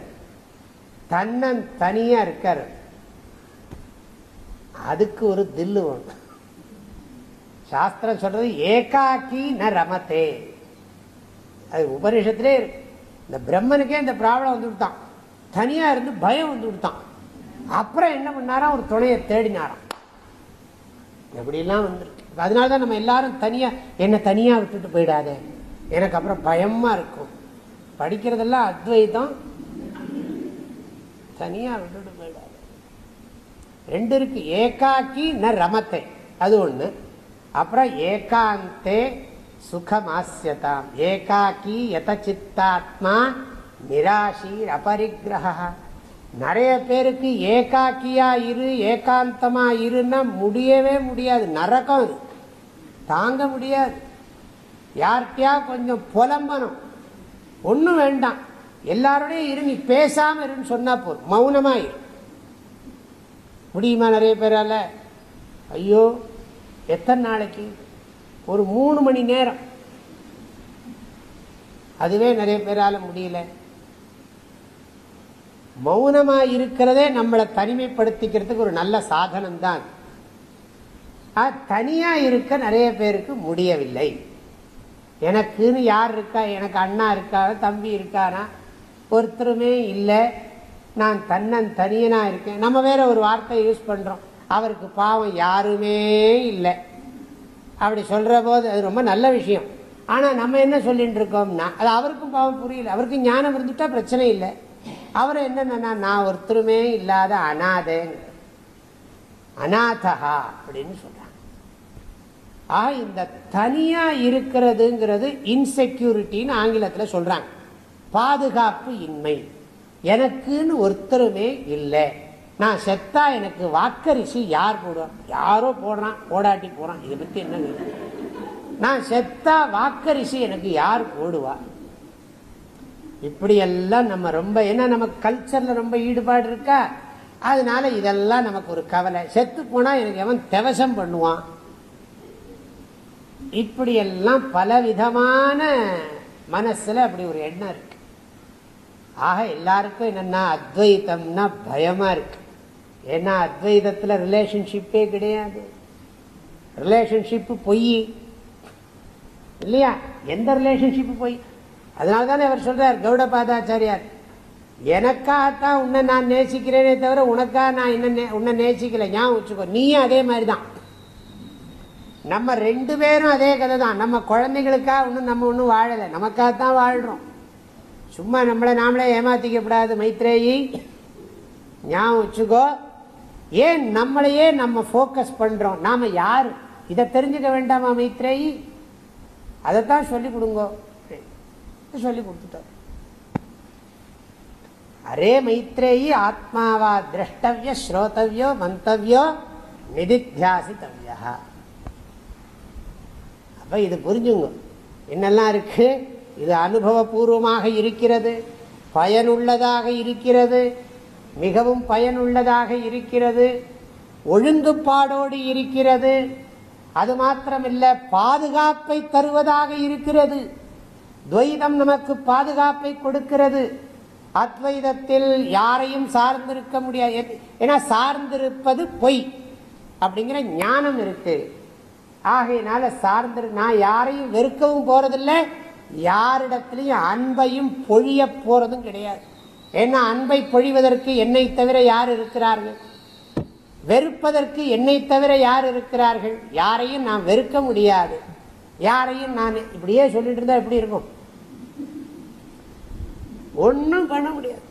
தன்னன் தனியா இருக்கார். அதுக்கு ஒரு தில்லு ஒன்று சாஸ்திரம் சொல்றது ஏகாக்கி ந ரமத்தே. அது உபனிஷத்திலே இருக்கு. இந்த பிரம்மனுக்கே இந்த ப்ராப்ளம் வந்து விட்டான். தனியா இருந்து பயம் வந்து விட்டான். அப்புறம் என்ன பண்ணாராம்? ஒரு துணையை தேடினாராம். எப்படிலாம் வந்துருக்கு? அதனால தான் நம்ம எல்லாரும் தனியா என்னை தனியா விட்டுட்டு போயிடாதே. எனக்கு அப்புறம் பயமா இருக்கும். படிக்கிறதெல்லாம் அத்வைதம். தனியாக விட்டுட்டு போயிடாது. ரெண்டு இருக்கு ஏகாக்கி ந ரமத்தை அது ஒண்ணு. அப்புறம் ஏகாந்தே சுகமாசியதாம் ஏகாக்கி யத சித்தாத்மா நிராசீர் அபரிக்கிரக நிறைய பேருக்கு ஏகாக்கியா இரு ஏகாந்தமா இருன்னா முடியவே முடியாது. நரகம் அது. தாங்க முடியாது. யார்கிட்டயா கொஞ்சம் புலம்பணும். ஒன்றும் வேண்டாம். எல்லாரோடையும் இரு நீ இருன்னு சொன்னா போதும். மௌனமாக இரு. முடியுமா நிறைய பேரால? ஐயோ எத்தனை நாளைக்கு? ஒரு மூணு மணி நேரம். அதுவே நிறைய பேரால முடியல. மௌனமா இருக்கிறதே நம்மளை தனிமைப்படுத்திக்கிறதுக்கு ஒரு நல்ல சாதனம்தான். ஆ தனியா இருக்க நிறைய பேருக்கு முடியவில்லை. எனக்குன்னு யார் இருக்கா? எனக்கு அண்ணா இருக்கா தம்பி இருக்கானா ஒருத்தருமே இல்லை. நான் தன்னன் தனியனா இருக்கேன். நம்ம வேற ஒரு வார்த்தை யூஸ் பண்றோம். அவருக்கு பாவம் யாருமே இல்லை. அப்படி சொல்ற போது அது ரொம்ப நல்ல விஷயம். ஆனா நம்ம என்ன சொல்லிட்டு இருக்கோம்னா அது அவருக்கும் பாவம் புரியல. அவருக்கு ஞானம் இருந்துட்டா பிரச்சனை இல்லை. அவர் என்னன்னா நான் ஒருத்தருமே இல்லாத அனாதைங்க அநாதகா அப்படின்னு சொல்றாங்க. ஆக இந்த தனியா இருக்கிறதுங்கிறது இன்செக்யூரிட்டின்னு ஆங்கிலத்தில் சொல்றாங்க. பாதுகாப்பு இன்மை. எனக்குன்னு ஒருத்தருமே இல்லை. நான் செத்தா எனக்கு வாக்கரிசி யார் போடுவான்? யாரோ போடுறான் போடாட்டி போறான். இதை பத்தி என்ன நான் செத்தா வாக்கரிசி எனக்கு யார் போடுவா? இப்படி எல்லாம் நம்ம ரொம்ப ஏன்னா நம்ம கல்ச்சர்ல ரொம்ப ஈடுபாடு இருக்கா? அதனால இதெல்லாம் நமக்கு ஒரு கவலை. செத்து போனா எனக்கு எவன் தெவசம் பண்ணுவான்? இப்படி எல்லாம் பல விதமான மனசுல அப்படி ஒரு எண்ணம் இருக்கு. ஆக எல்லாருக்கும் என்னென்னா அத்வைத்தம்னா பயமாக இருக்கு. ஏன்னா அத்வைதத்தில் ரிலேஷன்ஷிப்பே கிடையாது. ரிலேஷன்ஷிப்பு பொய். இல்லையா? எந்த ரிலேஷன்ஷிப்பு பொய்? அதனால தானே அவர் சொல்கிறார் கௌடபாதாச்சாரியார் எனக்காகத்தான் உன்னை நான் நேசிக்கிறேனே தவிர உனக்காக நான் என்ன உன்னை நேசிக்கல. ஞாபகம் வச்சுக்கோ நீயும் அதே மாதிரி தான் நம்ம ரெண்டு பேரும் அதே கதை தான் நம்ம குழந்தைகளுக்காக ஒன்றும் நம்ம ஒன்றும் வாழலை. நமக்காகத்தான் வாழ்கிறோம் சும்மா நம்மளை நாமளே ஏமாத்திக்கப்படாது மைத்ரேயி. ஞாபகம் வச்சுக்கோ. ஏன் நம்மளையே நம்ம ஃபோக்கஸ் பண்றோம்? நாம யார்? இதை தெரிஞ்சுக்க வேண்டாமா மைத்ரேயி? அதைத்தான் சொல்லி கொடுங்கோ. சொல்லி கொடுத்துட்டோம். அரே மைத்ரேயி ஆத்மாவா திரஷ்டவிய ஸ்ரோதவியோ மந்தவியோ நிதித்தியாசித்தவியா அப்ப இது புரிஞ்சுங்க. என்னெல்லாம் இருக்கு? இது அனுபவபூர்வமாக இருக்கிறது பயனுள்ளதாக இருக்கிறது மிகவும் பயனுள்ளதாக இருக்கிறது ஒழுங்குப்பாடோடு இருக்கிறது. அது மாத்திரமில்லை பாதுகாப்பை தருவதாக இருக்கிறது. துவைதம் நமக்கு பாதுகாப்பை கொடுக்கிறது. அத்வைதத்தில் யாரையும் சார்ந்திருக்க முடியாது. ஏன்னா சார்ந்திருப்பது பொய் அப்படிங்கிற ஞானம் இருக்கு. ஆகையினால சார்ந்திரு நான் யாரையும் வெறுக்கவும் போறதில்லை. யாரிடத்திலையும் அன்பையும் பொழிய போறதும் கிடையாது. ஏன்னா அன்பை பொழிவதற்கு என்னை தவிர யார் இருக்கிறார்கள்? வெறுப்பதற்கு என்னை தவிர யார் இருக்கிறார்கள்? யாரையும் நான் வெறுக்க முடியாது. யாரையும் நான் இப்படியே சொல்லிட்டு இருந்தா எப்படி இருக்கும்? ஒன்றும் பண்ண முடியாது.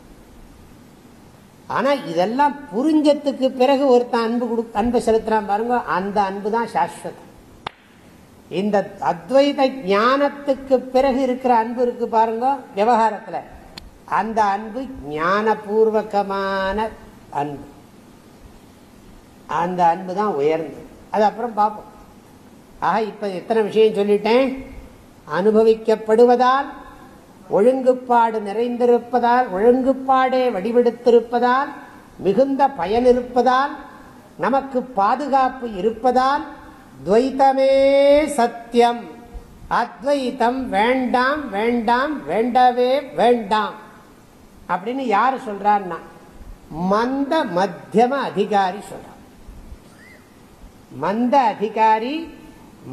ஆனா இதெல்லாம் புரிஞ்சத்துக்கு பிறகு ஒருத்தன் அன்பு கொடு அன்பு செலுத்துறான் பாருங்க அந்த அன்பு தான் சாஸ்வதம். இந்த அத்வைத ஞானத்துக்கு பிறகு இருக்கிற அன்பு இருக்கு பாருங்க விவகாரத்தில். அந்த அன்பு ஞானபூர்வகமான அன்பு. அந்த அன்பு தான் உயர்ந்தது. அது அப்புறம் பார்ப்போம். ஆக இப்போ எத்தனை விஷயம் சொல்லிட்டேன்? அனுபவிக்கப்படுவதால் ஒழுங்குப்பாடு நிறைந்திருப்பதால் ஒழுங்குப்பாடே வடிவெடுத்திருப்பதால் மிகுந்த பயன் இருப்பதால் நமக்கு பாதுகாப்பு இருப்பதால் துவைத்தமே சத்தியம். அத்வைத்தம் வேண்டாம் வேண்டாம் வேண்டவே வேண்டாம். அப்படின்னு யார் சொல்றான்னா மந்த மத்தியம அதிகாரி சொல்றான். மந்த அதிகாரி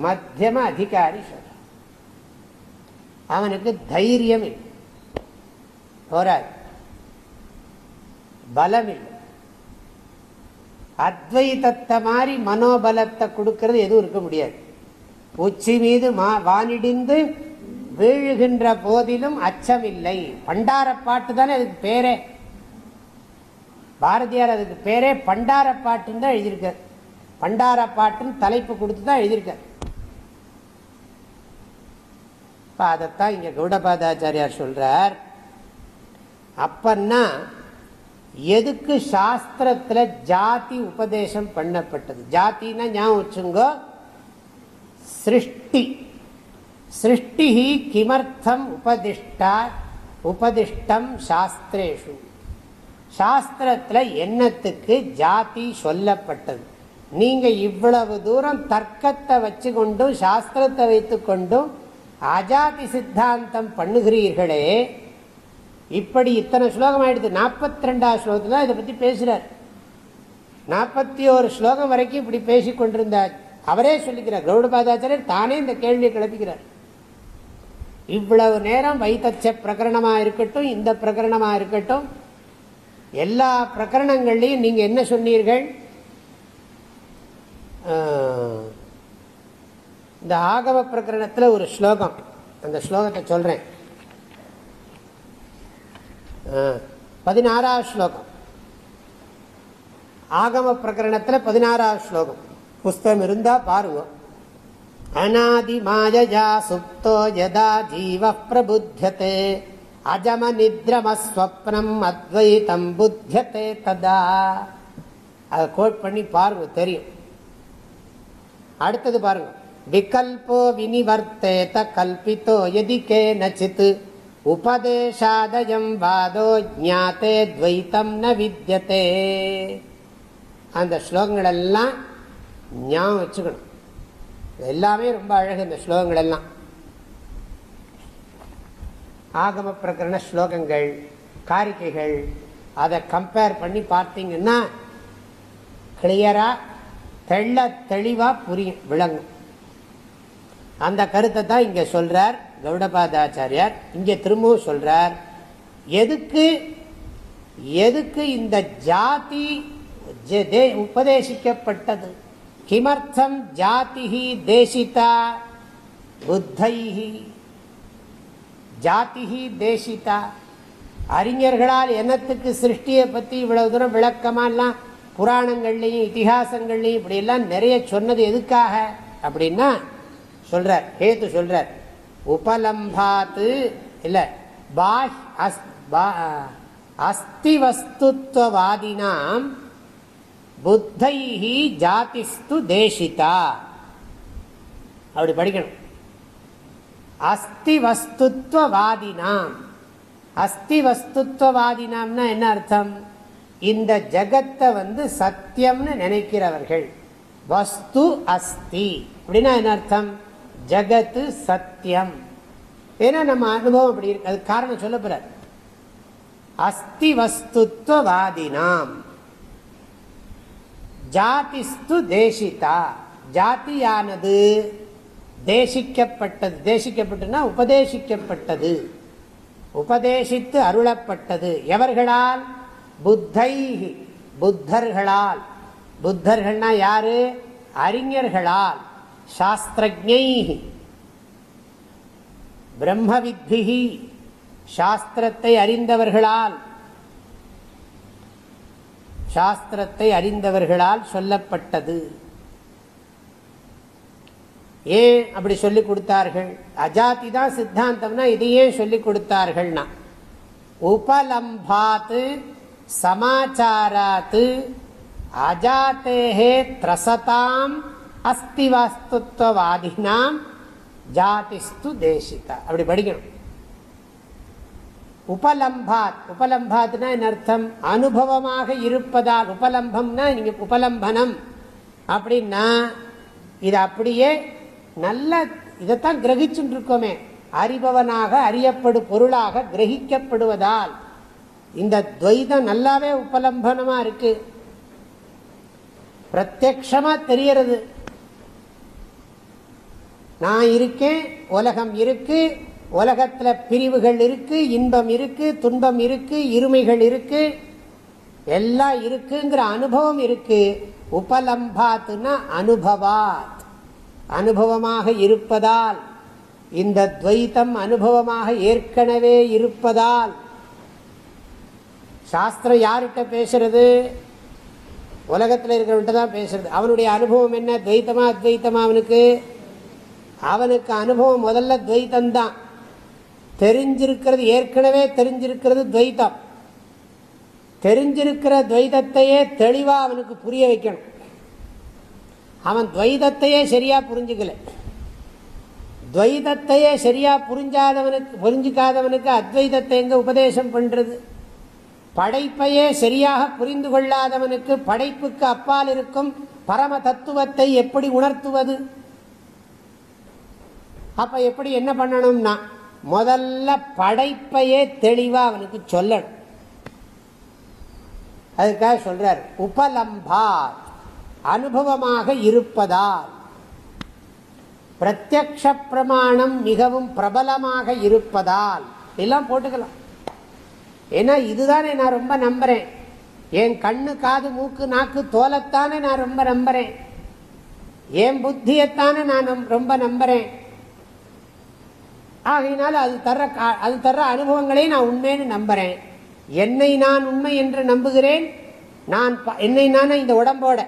மத்தியம அதிகாரி சொல்றான். அவனுக்கு தைரியம் இல்லை. போராது பலம் இல்லை அத்வைதத்தை மாதிரி மனோபலத்தை கொடுக்கறது எதுவும் இருக்க முடியாது. உச்சி மீது வானிடிந்து வீழுகின்ற போதிலும் அச்சமில்லை. பண்டார பாட்டு தானே அதுக்கு பேரே. பாரதியார் அதுக்கு பேரே பண்டார பாட்டுன்னு தான் எழுதியிருக்கார். பண்டார பாட்டுன்னு தலைப்பு கொடுத்து தான் எழுதியிருக்கார். இப்போ அதைத்தான் இங்கே கௌடபாதாச்சாரியார் சொல்கிறார் அப்பன்னா எதுக்கு சாஸ்திரத்தில் ஜாதி உபதேசம் பண்ணப்பட்டது? ஜாத்தின்னா ஞாபகம் வச்சுங்கோ சிருஷ்டி. சிருஷ்டி கிமர்த்தம் உபதிஷ்டா உபதிஷ்டம் சாஸ்திரேஷு. சாஸ்திரத்தில் என்னத்துக்கு ஜாதி சொல்லப்பட்டது? நீங்கள் இவ்வளவு தூரம் தர்க்கத்தை வச்சு கொண்டும் சாஸ்திரத்தை வைத்து கொண்டும் அஜாதி சித்தாந்தம் பண்ணுகிறீர்களே இப்படி இத்தனை ஸ்லோகம் ஆயிடுது. நாற்பத்தி ரெண்டாவது ஸ்லோகத்தில் இதை பற்றி பேசுகிறார் நாற்பத்தி ஒரு ஸ்லோகம் வரைக்கும் இப்படி பேசி கொண்டிருந்தார். அவரே சொல்லிக்கிறார் கௌடபாதாச்சாரியர் தானே இந்த கேள்வியை கிளப்பிக்கிறார். இவ்வளவு நேரம் வைத்தச்ச பிரகரணமாக இருக்கட்டும் இந்த பிரகரணமாக இருக்கட்டும் எல்லா பிரகரணங்கள்லையும் நீங்கள் என்ன சொன்னீர்கள்? இந்த ஆகவ பிரகரணத்தில் ஒரு ஸ்லோகம். அந்த ஸ்லோகத்தை சொல்கிறேன் பதினாறாவது ஸ்லோகம். ஆகம பிரகரணத்தில் பதினாறாவது ஸ்லோகம். புஸ்தகம் இருந்தால் பாருங்க. அநாதி மாயஜா சுப்தோ யதா ஜீவ பிரபுத்தியதே அஜம நித்ரமஸ்வப்னம் அத்வைத்தம் புத்தியதே ததா. அதை கோட் பண்ணி பாருங்க தெரியும். அடுத்தது பாருங்க. விகல்போ வினிவர்த்தேத கல்பித்தோ எதி நச்சித்து உபதேசாதயம் வாதோ ஜாத்தே துவைத்தம் ந வித்தியதே அந்த ஸ்லோகங்கள் எல்லாம் ஞாபகம் வச்சுக்கணும். எல்லாமே ரொம்ப அழகு இந்த ஸ்லோகங்கள் எல்லாம் ஆகம பிரகரண ஸ்லோகங்கள் காரிக்கைகள் அதை கம்பேர் பண்ணி பார்த்தீங்கன்னா கிளியரா தெள்ள தெளிவா புரியும் விளங்கும். அந்த கருத்தை தான் இங்க சொல்றார். கௌடபாதாச்சாரியார் இங்கே திரும்பவும் சொல்றார் எதுக்கு எதுக்கு இந்த ஜாதி உபதேசிக்கப்பட்டது? கிமர்த்தம் ஜாதி தேசிதா புத்தைஹி ஜாதி தேசிதா. அறிஞர்களால் என்னத்துக்கு சிருஷ்டியை பற்றி இவ்வளவு தூரம் விளக்கமாலாம் புராணங்கள்லையும் இத்திஹாசங்கள்லையும் இப்படியெல்லாம் நிறைய சொன்னது எதுக்காக அப்படின்னா சொல்கிறார் கேத்து சொல்கிறார் உபலம்பாத்து இல்லை பாஹ் அஸ்தி வஸ்துவாதினாம் புத்தைஹி ஜாதிஸ்து தேசிதா அப்படி படிக்கணும். அஸ்தி வஸ்துவாதினாம் அஸ்தி வஸ்துவாதினாம்னா என்ன அர்த்தம்? இந்த ஜகத்தை வந்து சத்தியம்னு நினைக்கிறவர்கள். வஸ்து அஸ்தி. அப்படின்னா என்ன அர்த்தம்? ஜகத்து சத்தியம். ஏன்னா நம்ம அனுபவம் அப்படி இருக்கு. அது காரணம் சொல்ல போற அஸ்தி வஸ்துத்வாதினாம் ஜாதிஸ்து தேசிதா ஜாதியானது தேசிக்கப்பட்டது தேசிக்கப்பட்டதுன்னா உபதேசிக்கப்பட்டது உபதேசித்து அருளப்பட்டது. எவர்களால்? புத்தை புத்தர்களால். புத்தர்கள்னா யாரு? அறிஞர்களால். சாஸ்திரஜை பிரம்மவித்பிகி சாஸ்திரத்தை அறிந்தவர்களால் சாஸ்திரத்தை அறிந்தவர்களால் சொல்லப்பட்டது. ஏன் அப்படி சொல்லிக் கொடுத்தார்கள்? அஜாதி தான் சித்தாந்தம்னா இதையே சொல்லிக் கொடுத்தார்கள்னா உபலம்பாத்து சமாச்சாராத்து அஜாத்தேகே திரசதாம் அஸ்திவாஸ்துவாதினாம் ஜாதிஸ்து தேசிதா. அப்படி படிக்கணும். உபலம்பாத். உபலம்பாத்னா என்ன அர்த்தம்? அனுபவமாக இருப்பதால் உபலம்பம்னா நீங்க உபலம்பனம். அப்படின்னா இது அப்படியே நல்ல இதைத்தான் கிரகிச்சுட்டு இருக்கோமே அறிபவனாக அறியப்படு பொருளாக கிரகிக்கப்படுவதால் இந்த துவைதம் நல்லாவே உபலம்பனமா இருக்கு. பிரத்யக்ஷமா தெரியறது நான் இருக்கேன் உலகம் இருக்கு உலகத்தில் பிரிவுகள் இருக்கு இன்பம் இருக்கு துன்பம் இருக்கு இருமைகள் இருக்கு எல்லாம் இருக்குங்கிற அனுபவம் இருக்கு. உபலம்பாத்துனா அனுபவாத். அனுபவமாக இருப்பதால் இந்த துவைத்தம் அனுபவமாக ஏற்கனவே இருப்பதால் சாஸ்திரம் யார்கிட்ட பேசுறது? உலகத்தில் இருக்கிறவன்ட்ட தான் பேசுறது. அவனுடைய அனுபவம் என்ன? துவைத்தமா அத்வைத்தமா அவனுக்கு? அவனுக்கு அனுபவம் முதல்ல துவைத்தம்தான் தெரிஞ்சிருக்கிறது ஏற்கனவே தெரிஞ்சிருக்கிறது துவைத்தம். தெரிஞ்சிருக்கிற துவைதத்தையே தெளிவா அவனுக்கு புரிய வைக்கணும். அவன் துவைதத்தையே சரியா புரிஞ்சுக்கல. துவைதத்தையே சரியா புரிஞ்சாதவனுக்கு புரிஞ்சுக்காதவனுக்கு அத்வைதத்தை எங்கே உபதேசம் பண்றது? படைப்பையே சரியாக புரிந்து கொள்ளாதவனுக்கு படைப்புக்கு அப்பால் இருக்கும் பரம தத்துவத்தை எப்படி உணர்த்துவது? அப்ப எப்படி என்ன பண்ணணும்னா முதல்ல படைப்பையே தெளிவா அவனுக்கு சொல்லணும். அதுக்காக சொல்றார் உபலம்பா அனுபவமாக இருப்பதால். பிரத்யக்ஷ பிரமாணம் மிகவும் பிரபலமாக இருப்பதால் எல்லாம் போட்டுக்கலாம். ஏன்னா இதுதானே நான் ரொம்ப நம்புறேன். என் கண்ணு காது மூக்கு நாக்கு தோலைத்தானே நான் ரொம்ப நம்புறேன். என் புத்தியத்தானே நான் ரொம்ப நம்புறேன். ஆகையினால அது தர்ற அது தர்ற அனுபவங்களை நான் உண்மைன்னு நம்புறேன். என்னை நான் உண்மை என்று நம்புகிறேன் நான் என்னை நானே இந்த உடம்போட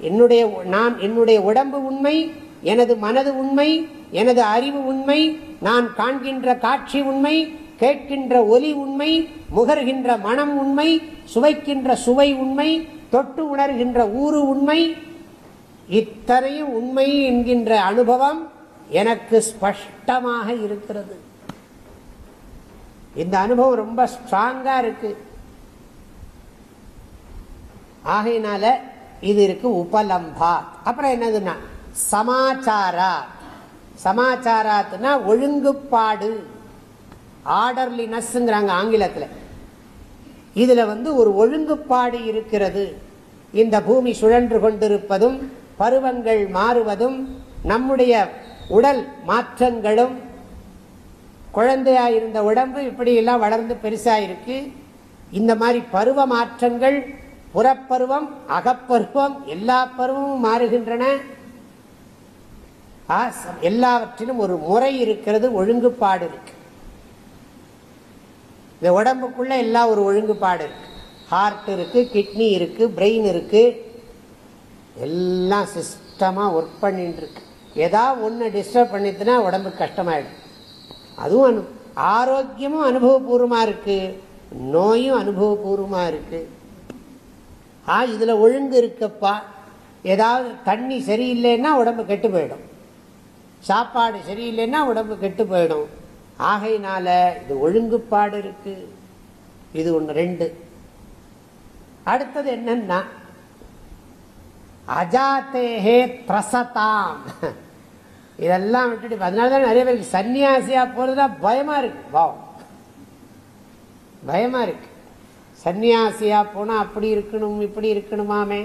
என்னுடைய நான் என்னுடைய உடம்பு உண்மை எனது மனது உண்மை எனது அறிவு உண்மை நான் காண்கின்ற காட்சி உண்மை கேட்கின்ற ஒலி உண்மை முகர்கின்ற மனம் உண்மை சுவைக்கின்ற சுவை உண்மை தொட்டு உணர்கின்ற ஊறு உண்மை இத்தனையும் உண்மை என்கின்ற அனுபவம் எனக்கு ஸ்பஷ்டமாக இருக்கிறது. இந்த அனுபவம் ரொம்ப ஸ்ட்ராங்காக இருக்கு. ஆகையினால இது இருக்கு உபலம்பா. அப்புறம் என்னதுன்னா சமாச்சாரா. சமாச்சாராத்துனா ஒழுங்குப்பாடு ஆர்டர்லினஸ்ங்கிறாங்க ஆங்கிலத்தில். இதில் வந்து ஒரு ஒழுங்குப்பாடு இருக்கிறது. இந்த பூமி சுழன்று கொண்டிருப்பதும் பருவங்கள் மாறுவதும் நம்முடைய உடல் மாற்றங்களும் குழந்தையா இருந்த உடம்பு இப்படி எல்லாம் வளர்ந்து பெருசா இருக்கு இந்த மாதிரி பருவ மாற்றங்கள் புறப்பருவம் அகப்பருவம் எல்லா பருவமும் மாறுகின்றன. எல்லாவற்றிலும் ஒரு முறை இருக்கிறது ஒழுங்குபாடு இருக்கு. இந்த உடம்புக்குள்ள எல்லாம் ஒரு ஒழுங்குபாடு இருக்கு. ஹார்ட் இருக்கு கிட்னி இருக்கு பிரெயின் இருக்கு. எல்லாம் சிஸ்டமா ஒர்க் பண்ணிட்டு இருக்கு ஏதாவது ஒன்று டிஸ்டர்ப் பண்ணிட்டுனா உடம்பு கஷ்டமாயிடும். அதுவும் அனு ஆரோக்கியமும் அனுபவபூர்வமாக இருக்குது நோயும் அனுபவபூர்வமாக இருக்குது ஆ இதில் ஒழுங்கு இருக்கப்பா. ஏதாவது தண்ணி சரியில்லைன்னா உடம்பு கெட்டு போயிடும். சாப்பாடு சரியில்லைன்னா உடம்பு கெட்டு போயிடும். ஆகையினால இது ஒழுங்குப்பாடு இருக்குது இது ஒன்று ரெண்டு. அடுத்தது என்னன்னா அஜாத்தேகே திரசதாம். இதெல்லாம் விட்டுட்டு அதனால தான் நிறைய பேருக்கு சன்னியாசியா போறதுதான் பயமா இருக்கு. பாவம் பயமா இருக்கு. சன்னியாசியா போனா அப்படி இருக்கணும் இப்படி இருக்கணுமாமே.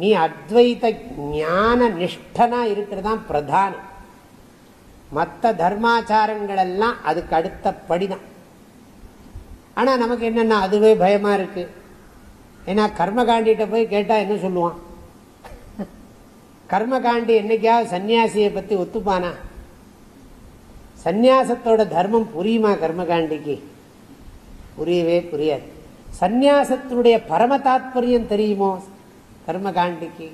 நீ அத்வைத ஞான நிஷ்டனா இருக்கிறதான் பிரதானம். மற்ற தர்மாச்சாரங்கள் எல்லாம் அதுக்கு அடுத்த படிதான் ஆனா நமக்கு என்னன்னா அதுவே பயமா இருக்கு. ஏன்னா கர்மகாண்டிகிட்ட போய் கேட்டா என்ன சொல்லுவான்? கர்மகாண்டி என்னைக்காவது சன்னியாசியை பற்றி ஒத்துப்பானா? சந்நியாசத்தோட தர்மம் புரியுமா கர்மகாண்டிக்கு? புரியவே புரியாது. சந்நியாசத்தினுடைய பரம தாத்பரியம் தெரியுமோ கர்மகாண்டிக்கு?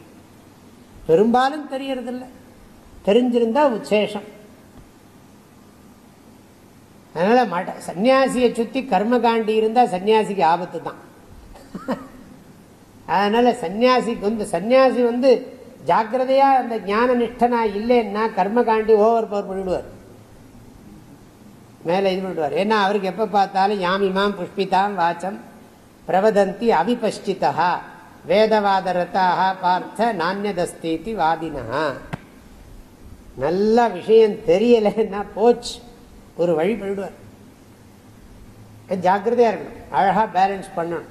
பெரும்பாலும் தெரியறதில்ல. தெரிஞ்சிருந்தா உச்சேஷம். அதனால மட சன்னியாசியை சுற்றி கர்மகாண்டி இருந்தால் சன்னியாசிக்கு ஆபத்து தான் *laughs* அதனால சன்னியாசிக்கு வந்து சன்னியாசி வந்து ஜாக்கிரதையா அந்த ஞான நிஷ்டனா இல்லைன்னா கர்மகாண்டி ஓவர் பவர் பண்ணிவிடுவார் மேலே இது பண்ணிடுவார். ஏன்னா அவருக்கு எப்போ பார்த்தாலும் யாமிமாம் புஷ்பிதாம் வாச்சம் பிரவதந்தி அவிபஷ்டிதா வேதவாதரத்தாக பார்த்த நானியதஸ்தீதி வாதினா நல்ல விஷயம் தெரியலைன்னா போச்சு. ஒரு வழி பண்ணிடுவார். ஜாக்கிரதையாக இருக்கணும். அழகாக பேலன்ஸ் பண்ணணும்.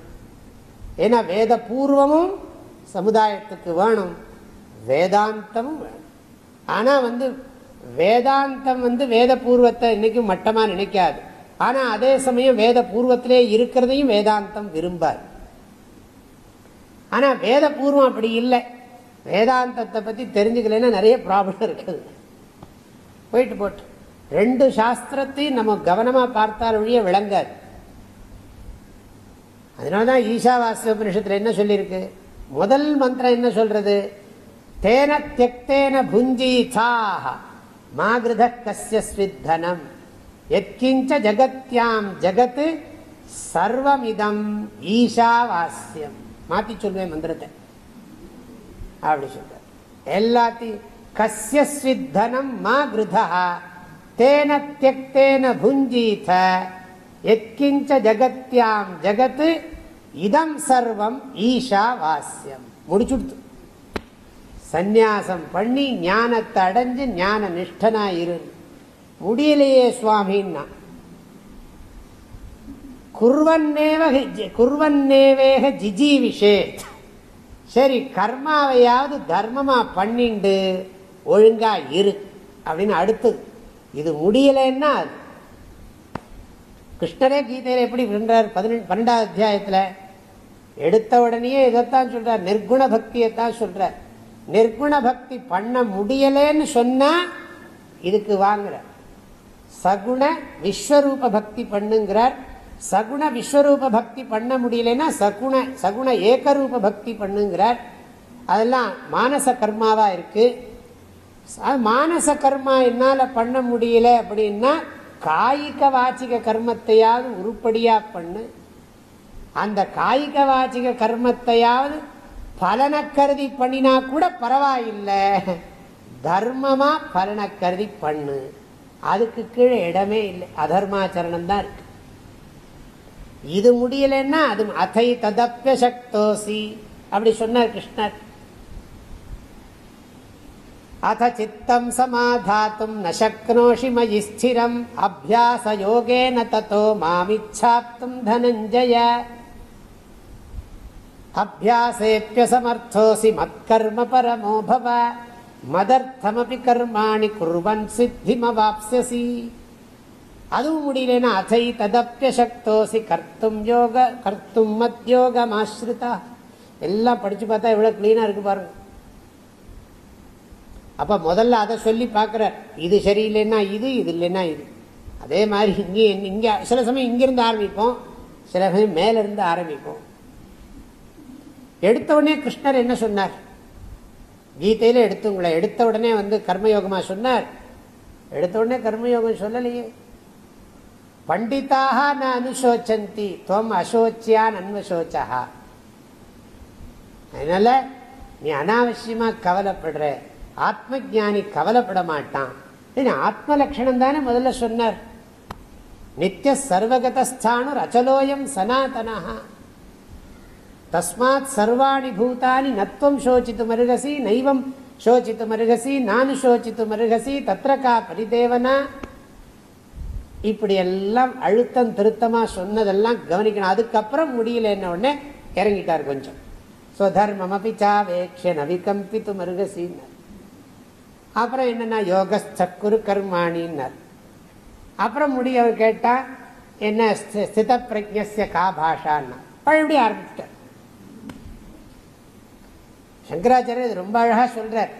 ஏன்னா வேத பூர்வமும் சமுதாயத்துக்கு வேணும். வேதாந்தமும் வேணும். ஆனால் வந்து வேதாந்தம் வந்து வேத பூர்வத்தை இன்னைக்கும் மட்டமாக நினைக்காது. ஆனால் அதே சமயம் வேத பூர்வத்திலே இருக்கிறதையும் வேதாந்தம் விரும்பாது. ஆனால் வேத பூர்வம் அப்படி இல்லை. வேதாந்தத்தை பற்றி தெரிஞ்சுக்கலன்னா நிறைய ப்ராப்ளம் இருக்குது. போயிட்டு போட்டு. ரெண்டு சாஸ்திரத்தையும் நம்ம கவனமாக பார்த்தால் ஒழிய விளங்காது. அதனால தான் ஈஷாவாசிய உபனிஷத்தில் என்ன சொல்லியிருக்கு? முதல் மந்திரம் என்ன சொல்றது? தேன தியக்தேன புஞ்சீச்சாக மாகிருத கசியஸ்வித்தனம் எத்கிஞ்ச ஜகத்யாம் ஜகத்து சர்வமிதம் ஈஷாவாஸ்யம். மாத்தி சொல்வேன் மந்திரத்தை. அப்படி சொல்ற எல்லாத்தையும் கசியஸ்வித்தனம் மா கிருதா தேன தியக்தேன புஞ்சீத எத்கிஞ்ச ஜகத்யாம் ஜகத்து இதம் சர்வம் ஈஷாவாஸ்யம். முடிச்சுடுத்து. சந்நியாசம் பண்ணி ஞானத்தை அடைஞ்சு ஞான நிஷ்டனா இரு. முடியலையே சுவாமின்னா. குர்வன்னேவேக ஜிஜி விஷே சரி கர்மாவையாவது தர்மமா பண்ணிண்டு ஒழுங்கா இரு. அப்படின்னு அடுத்தது இது முடியலன்னா கிருஷ்ணரே கீதையில எப்படி பண்றார் பதினெண்டு பன்னெண்டாவது அத்தியாயத்தில். எடுத்த உடனேயே இதைத்தான் சொல்றார் நிர்குண பக்தியைத்தான் சொல்றார். நிர்குண பக்தி பண்ண முடியலேன்னு சொன்னா இதுக்கு வாங்குற. சகுண விஸ்வரூப பக்தி பண்ணுங்கிறார். சகுண விஸ்வரூப பக்தி பண்ண முடியலன்னா சகுண சகுண ஏகரூப பக்தி பண்ணுங்கிறார். அதெல்லாம் மானச கர்மாவா இருக்கு. மானச கர்மா என்னால பண்ண முடியல அப்படின்னா காய்க வாச்சிக கர்மத்தையாவது உருப்படியா பண்ணு. அந்த காய்க வாச்சிக கர்மத்தையாவது பலனை கருதி பண்ணினா கூட பரவாயில்லை. தர்மமா பலனை கருதி பண்ணு. அதுக்கு கீழே இடமே இல்லை. அதர்மாச்சரணம் தான் இருக்கு. இது முடியலன்னா அது அத்தை ததப்பிய சக்தோசி. அப்படி சொன்னார் கிருஷ்ணர். அத சித்தம் சமாதாத்தும் நசக்னோஷி மயி ஸ்திரம். அபியாச யோகேன தத்தோ மாமிச்சாப்தும் தனஞ்சய. அபியாசேப்பியசமர்த்தோசி மத்கர்ம பரமோ பவ மதர்த்தமபி கர்மாணி குர்வன் சித்திமவாப்சசி அதுவும் முடியலன்னா அதை ததப்பியசக்தோசி கர்த்தும் யோக கர்த்தும் மத்யோகமாஸ்ரிதா எல்லாம் படிச்சு பார்த்தா எவ்வளோ க்ளீனாக இருக்கு பாருங்க அப்போ முதல்ல அதை சொல்லி பார்க்குற இது சரியில்லைன்னா இது இது இல்லைன்னா இது அதே மாதிரி இங்கே இங்கே சில சமயம் இங்கிருந்து ஆரம்பிப்போம் சில சமயம் மேலிருந்து ஆரம்பிப்போம் எடுத்தவுடனே கிருஷ்ணர் என்ன சொன்னார்? கீதையில எடுத்துங்களேன் எடுத்த உடனே வந்து கர்மயோகமா சொன்னார். எடுத்த உடனே கர்மயோகம் சொல்லலையே. பண்டிதாக ந அனுசோச்சந்தி துவம் அசோச்சியான் அன்வசோச்சா அதனால நீ அனாவசியமா கவலைப்படுற ஆத்ம ஜானி கவலைப்பட மாட்டான். ஆத்ம லட்சணம் தானே முதல்ல சொன்னார். நித்திய சர்வகதஸ்தானு ரச்சலோயம் சனாதனா தஸ்மாத் சர்வாணி பூதானி நத்வம் சோச்சித்து மருகசி நைவம் சோச்சித்து மருகசி நானு சோச்சித்து மருகசி தத்ரகா பரிதேவனா. இப்படி எல்லாம் அழுத்தம் திருத்தமா சொன்னதெல்லாம் கவனிக்கணும். அதுக்கப்புறம் முடியல என்ன உடனே இறங்கிட்டார் கொஞ்சம். ஸ்வதர்மம் அபிச்சாவேக்ஷ நவிகம்பித்து மருகசின்னார். அப்புறம் என்னன்னா யோகஸ்தக்குரு கர்மாணின்னார். அப்புறம் முடிய அவர் என்ன ஸ்தித பிரஜ்ய கா பாஷான்னா பழையபடி ஆரம்பிச்சிட்டார். சங்கராச்சாரியர் இது ரொம்ப அழகா சொல்றார்.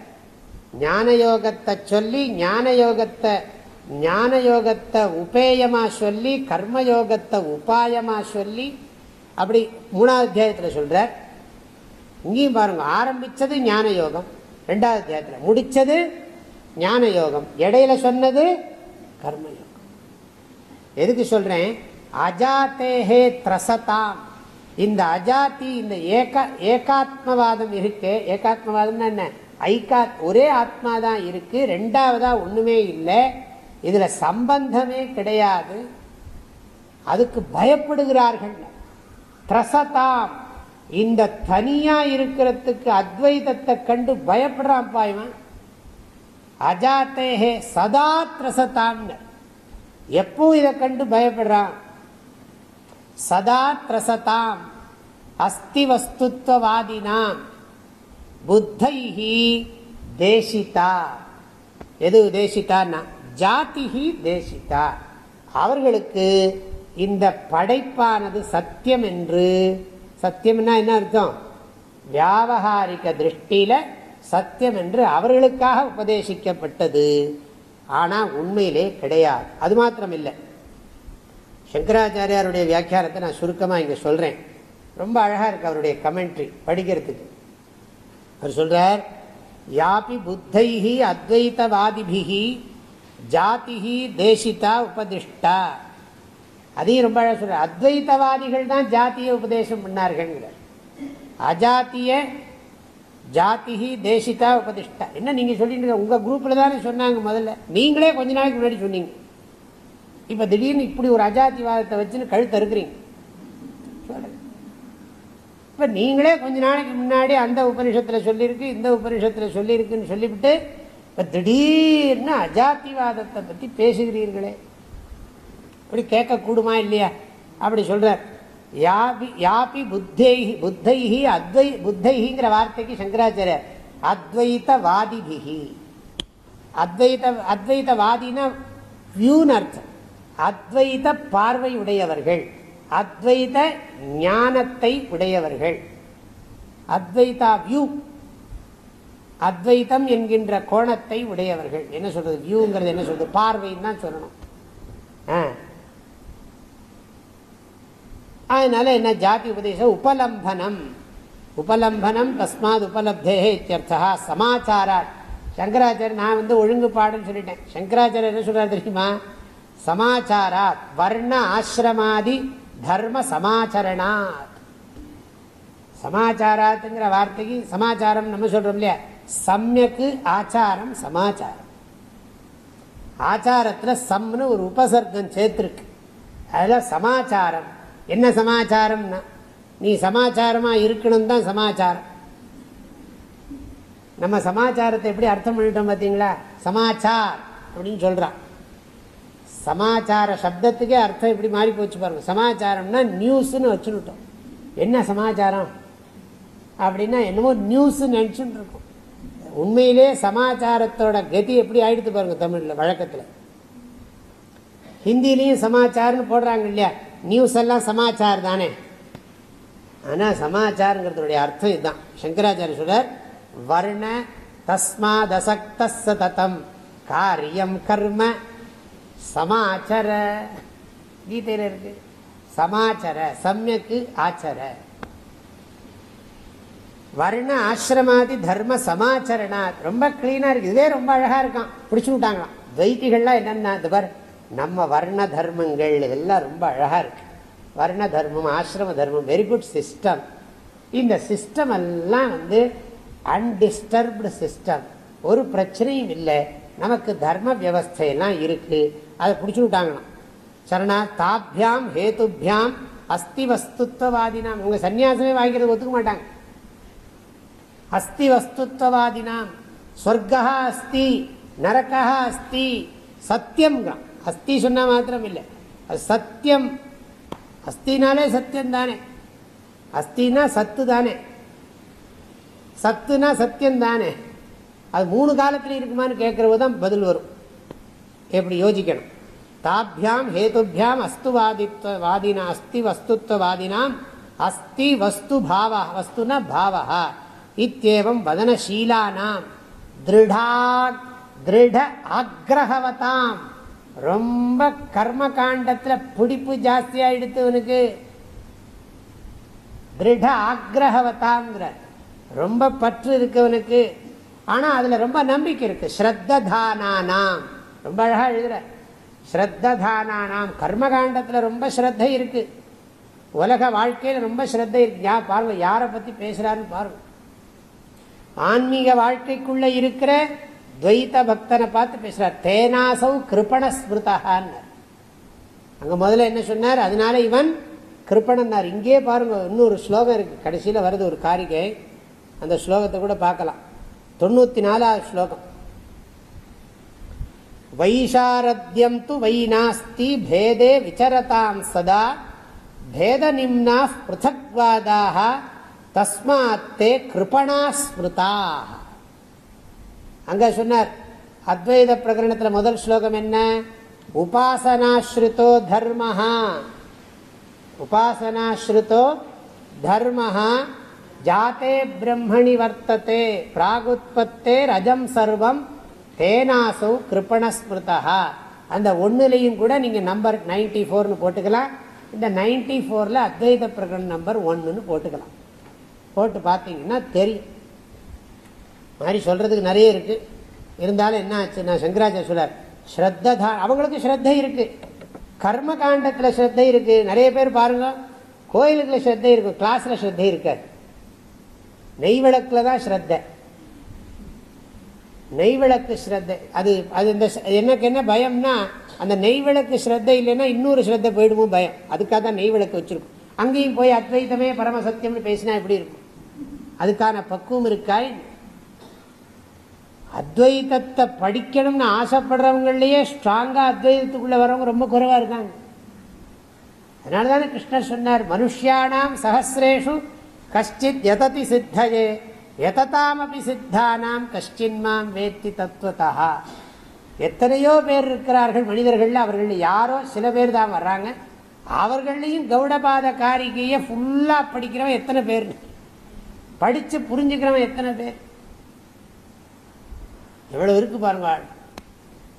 ஞான யோகத்தை சொல்லி ஞான யோகத்தை ஞான யோகத்தை உபேயமா சொல்லி கர்மயோகத்தை உபாயமாக உபாயமா சொல்லி அப்படி மூணாவது அத்தியாயத்தில் சொல்றார். இங்கேயும் பாருங்க ஆரம்பிச்சது ஞான யோகம் ரெண்டாவது அத்தியாயத்தில். முடிச்சது ஞான யோகம் இடையில சொன்னது கர்மயோகம். எதுக்கு சொல்றேன்? அஜாத்தேஹே திரசதாம். இந்த அஜாதி இந்த ஏகா ஏகாத்மவாதம் இருக்கு. ஏகாத்மவாதம்னா என்ன? ஐகா ஒரே ஆத்மா தான் இருக்கு. ரெண்டாவதா ஒண்ணுமே இல்லை. இதுல சம்பந்தமே கிடையாது. அதுக்கு பயப்படுகிறார்கள். திரசதாம். இந்த தனியா இருக்கிறதுக்கு அத்வைதத்தை கண்டு பயப்படுறான் பாய்வன் அஜாத்தேஹே சதா திரசதாம்னு. எப்பவும் இதை கண்டு பயப்படுறான். சதா பிரசதாம் அஸ்தி வஸ்துத்வாதினாம் புத்தைஹி தேசிதா எது தேசித்தான்னா ஜாதிஹி தேசிதா। அவர்களுக்கு இந்த படைப்பானது சத்தியம் என்று சத்தியம்னா என்ன அர்த்தம்? வியாபகாரிக திருஷ்டியில சத்தியம் என்று அவர்களுக்காக உபதேசிக்கப்பட்டது. ஆனால் உண்மையிலே கிடையாது. அது மாத்திரம் இல்லை சங்கராச்சாரியாருடைய வியாக்கியானத்தை நான் சுருக்கமாக இங்கே சொல்கிறேன் ரொம்ப அழகாக இருக்குது அவருடைய கமெண்ட்ரி படிக்கிறதுக்கு. அவர் சொல்கிறார் யாபி புத்தைஹி அத்வைத்தவாதிபிகி ஜாதிஹி தேசிதா உபதிஷ்டா. அதையும் ரொம்ப அழகாக சொல்கிறார் அத்வைத்தவாதிகள் தான் ஜாத்திய உபதேசம் பண்ணார்கள்ங்கிறார். அஜாத்திய ஜாதிஹி தேசிதா உபதிஷ்டா. என்ன நீங்கள் சொல்லிட்டு உங்கள் குரூப்பில் தானே சொன்னாங்க முதல்ல. நீங்களே கொஞ்ச நாளைக்கு முன்னாடி சொன்னீங்க. இப்ப திடீர்னு இப்படி ஒரு அஜாதிவாதத்தை வச்சுன்னு கழுத்து இருக்கிறீங்க இப்ப நீங்களே கொஞ்ச நாளைக்கு முன்னாடி அந்த உபனிஷத்துல சொல்லியிருக்கு இந்த உபனிஷத்துல சொல்லியிருக்குன்னு சொல்லிவிட்டு இப்ப திடீர்னு அஜாதிவாதத்தை பத்தி பேசுகிறீர்களே. இப்படி கேட்கக்கூடுமா இல்லையா? அப்படி சொல்ற யாபி யாபி புத்தைஹி புத்தைஹி அத்வை புத்தைஹிங்கிற வார்த்தைக்கு சங்கராச்சாரியர் அத்வைத்தவாதிபிகி அத்வைத அத்வைத்தவாதினா வியூன்னு அர்த்தம். அத்வைத பார்வை உடையவர்கள் அத்வைத ஞானத்தை உடையவர்கள். அத்வைதா வியூ. அத்வைத்தம் என்கின்ற கோணத்தை உடையவர்கள். என்ன சொல்றது? வியூங்கிறது என்ன சொல்றது? பார்வைன்னு தான் சொல்லணும். அதனால என்ன? ஜாதி உபதேசம் உபலம்பனம். உபலம்பனம் தஸ்மாத் உபலப்தே இத்தியர்த்தா சமாச்சாரா சங்கராச்சாரியர் நான் வந்து ஒழுங்குபாடுன்னு சொல்லிட்டேன். சங்கராச்சாரியர் என்ன சொல்றாரு தெரியுமா? சமாச்சாராத் வர்ண ஆசிரமாதி தர்ம சமாச்சரணாத். சமாச்சாராத்துங்கிற வார்த்தைக்கு சமாச்சாரம் நம்ம சொல்றோம் இல்லையா? சமயக்கு ஆச்சாரம் சமாச்சாரம். ஆச்சாரத்தில் சம்னு ஒரு உபசர்க்கம் சேர்த்துருக்கு. அதில் சமாச்சாரம். என்ன சமாச்சாரம்னா நீ சமாச்சாரமாக இருக்கணும் தான் சமாச்சாரம். நம்ம சமாச்சாரத்தை எப்படி அர்த்தம் பண்ணிட்டோம் பார்த்தீங்களா சமாச்சார் அப்படின்னு சொல்கிறான் சமாச்சார சப்தத்துக்கே அர்த்தம் இப்படி மாறி போச்சு பாருங்க. சமாச்சாரம்னா நியூஸ்ன்னு வச்சுருட்டோம் என்ன சமாச்சாரம்? அப்படின்னா என்னமோ நியூஸ் நினச்சுட்டு இருக்கும் உண்மையிலே சமாச்சாரத்தோட கதி எப்படி ஆயிடுத்து பாருங்க தமிழில் வழக்கத்தில். ஹிந்திலையும் சமாச்சாரம்னு போடுறாங்க இல்லையா? நியூஸ் எல்லாம் சமாச்சார் தானே. ஆனால் சமாச்சாரங்கிறதுடைய அர்த்தம் இதுதான். சங்கராச்சாரிய சொல்றார் வர்ண தஸ்மா தசக்த காரியம் கர்ம சமாச்சர. கீதையில் இருக்கு. சமாச்சர சமயக்கு ஆச்சர. வர்ண ஆசிரமாதி தர்ம சமாச்சரணா ரொம்ப கிளீனா இருக்கு. இதே ரொம்ப அழகா இருக்கான். பிடிச்சு விட்டாங்களாம். துவைத்திகள்லாம் என்னன்னா இது பார் நம்ம வர்ண தர்மங்கள் இதெல்லாம் ரொம்ப அழகா இருக்கு. வர்ண தர்மம் ஆசிரம தர்மம் வெரி குட் சிஸ்டம் இந்த சிஸ்டம் எல்லாம் வந்து அன்டிஸ்டர்ப்டு சிஸ்டம் ஒரு பிரச்சனையும் இல்லை. நமக்கு தர்ம வியவஸ்தையெல்லாம் இருக்குது அதை பிடிச்சு விட்டாங்களாம் சரணா தாபியாம் ஹேத்துபியாம் அஸ்தி வஸ்துத்வவாதினாம் உங்க சன்னியாசமே வாங்கிக்கிறது ஒத்துக்க மாட்டாங்க. அஸ்தி வஸ்துத்வவாதினாம் சொர்க்கா அஸ்தி நரக்கா அஸ்தி சத்தியம் அஸ்தி சொன்னா மாத்திரம் இல்லை அது சத்தியம் அஸ்தினாலே சத்தியம் தானே. அஸ்தினா சத்து தானே. சத்துனா சத்தியம் தானே. அது மூணு காலத்தில் இருக்குமான்னு கேட்கறது தான் பதில் வரும். எப்படி யோசிக்கணும்? தாபியாம் ஹேதுபியாம் அஸ்துவாதித்வ வாதினா அஸ்தி வஸ்துத்வவாதினாம் அஸ்தி வஸ்து பாவ வஸ்துனா பாவா இத்தியேவம் வதனசீலானாம். திருடா திருட ஆக்ரகவதாம் ரொம்ப கர்ம காண்டத்தில் பிடிப்பு ஜாஸ்தியா எடுத்தவனுக்கு திருட ஆக்ரகவதாங்கிற ரொம்ப பற்று இருக்கவனுக்கு. ஆனால் அதில் ரொம்ப நம்பிக்கை இருக்கு. ஸ்ரத்ததானானாம். ரொம்ப அழகா எழுதுற. ஸ்ரத்ததானானாம். கர்மகாண்டத்தில் ரொம்ப ஸ்ரத்தை இருக்கு. உலக வாழ்க்கையில் ரொம்ப ஸ்ரத்தை இருக்கு. யா பாருங்க யாரை பத்தி பேசுறாருன்னு பாருங்க. ஆன்மீக வாழ்க்கைக்குள்ள இருக்கிற துவைத்த பக்தனை பார்த்து பேசுறார். தேனாசௌ கிருபண ஸ்மிருதான்னு அங்க முதல்ல என்ன சொன்னார்? அதனால இவன் கிருப்பணன்னார் இங்கே பாருங்க இன்னொரு ஸ்லோகம் இருக்கு. கடைசியில் வருது ஒரு காரிகை. அந்த ஸ்லோகத்தை கூட பார்க்கலாம். தொண்ணூத்தி நாலாவது ஸ்லோகம். வைஷாரத்யம் து வை நாஸ்தி பேதே விசரதாம் சதா. பேத நிம்னா பிருத்தக்வாதாக தஸ்மாத்தே கிருபணா ஸ்மிருதாக அங்க சொன்னார் அத்வைத பிரகரணத்தில் முதல் ஸ்லோகம் என்ன? உபாசனாஸ்ருதோ தர்மஹா. உபாசனாஸ்ருதோ தர்மஹா. ஜாத்தே பிரம்மணி வர்த்தத்தை பிராகுத்பத்தே ரஜம் சர்வம். தேனாசௌ கிருப்பணஸ்மிருதா அந்த ஒன்றுலையும் கூட நீங்கள் நம்பர் நைன்டி ஃபோர்னு போட்டுக்கலாம். இந்த நைன்டி ஃபோரில் அத்வைத பிரகடன நம்பர் ஒன்றுன்னு போட்டுக்கலாம். போட்டு பார்த்தீங்கன்னா தெரியும். மாதிரி சொல்கிறதுக்கு நிறைய இருக்குது இருந்தாலும் என்ன ஆச்சு? நான் சங்கராச்சாரிய சொல்லார் ஸ்ரத்தா அவங்களுக்கு ஸ்ரத்தை இருக்குது கர்ம காண்டத்தில் ஸ்ரத்தை இருக்குது நிறைய பேர் பாருங்கள் கோயிலுக்குள்ள ஸ்ரத்தை இருக்கும் கிளாஸில் ஸ்ரத்தை இருக்காது. நெய்விளக்கில் தான் ஸ்ரத்தை. நெய் விளக்கு ஸ்ரத்தை அது அது இந்த எனக்கு என்ன பயம்னா அந்த நெய் விளக்கு ஸ்ரத்தை இல்லைன்னா இன்னொரு ஸ்ரத்தை போயிடுமோ பயம். அதுக்காக தான் நெய் விளக்கு வச்சிருக்கும். அங்கேயும் போய் அத்வைத்தமே பரமசத்தியம்னு பேசினா எப்படி இருக்கும்? அதுக்கான பக்குவம் இருக்காய் அத்வைதத்தை படிக்கணும்னு ஆசைப்படுறவங்களையே ஸ்ட்ராங்கா அத்வைதத்துக்குள்ளே வரவங்க ரொம்ப குறைவா இருக்காங்க. அதனால தானே கிருஷ்ணர் சொன்னார் மனுஷியானாம் சஹசிரேஷு கஷ்டித் எததி சித்தையே. எததாமபி சித்தானாம் கஷ்டின்மாம் வேத்தி தத்துவத்தா எத்தனையோ பேர் இருக்கிறார்கள் மனிதர்கள் அவர்கள் யாரோ சில பேர் தான் வர்றாங்க. அவர்களையும் கௌடபாத காரிகையை ஃபுல்லாக படிக்கிறவன் எத்தனை பேர்? படித்து புரிஞ்சுக்கிறவன் எத்தனை பேர்? எவ்வளவு இருக்கு பாருங்க.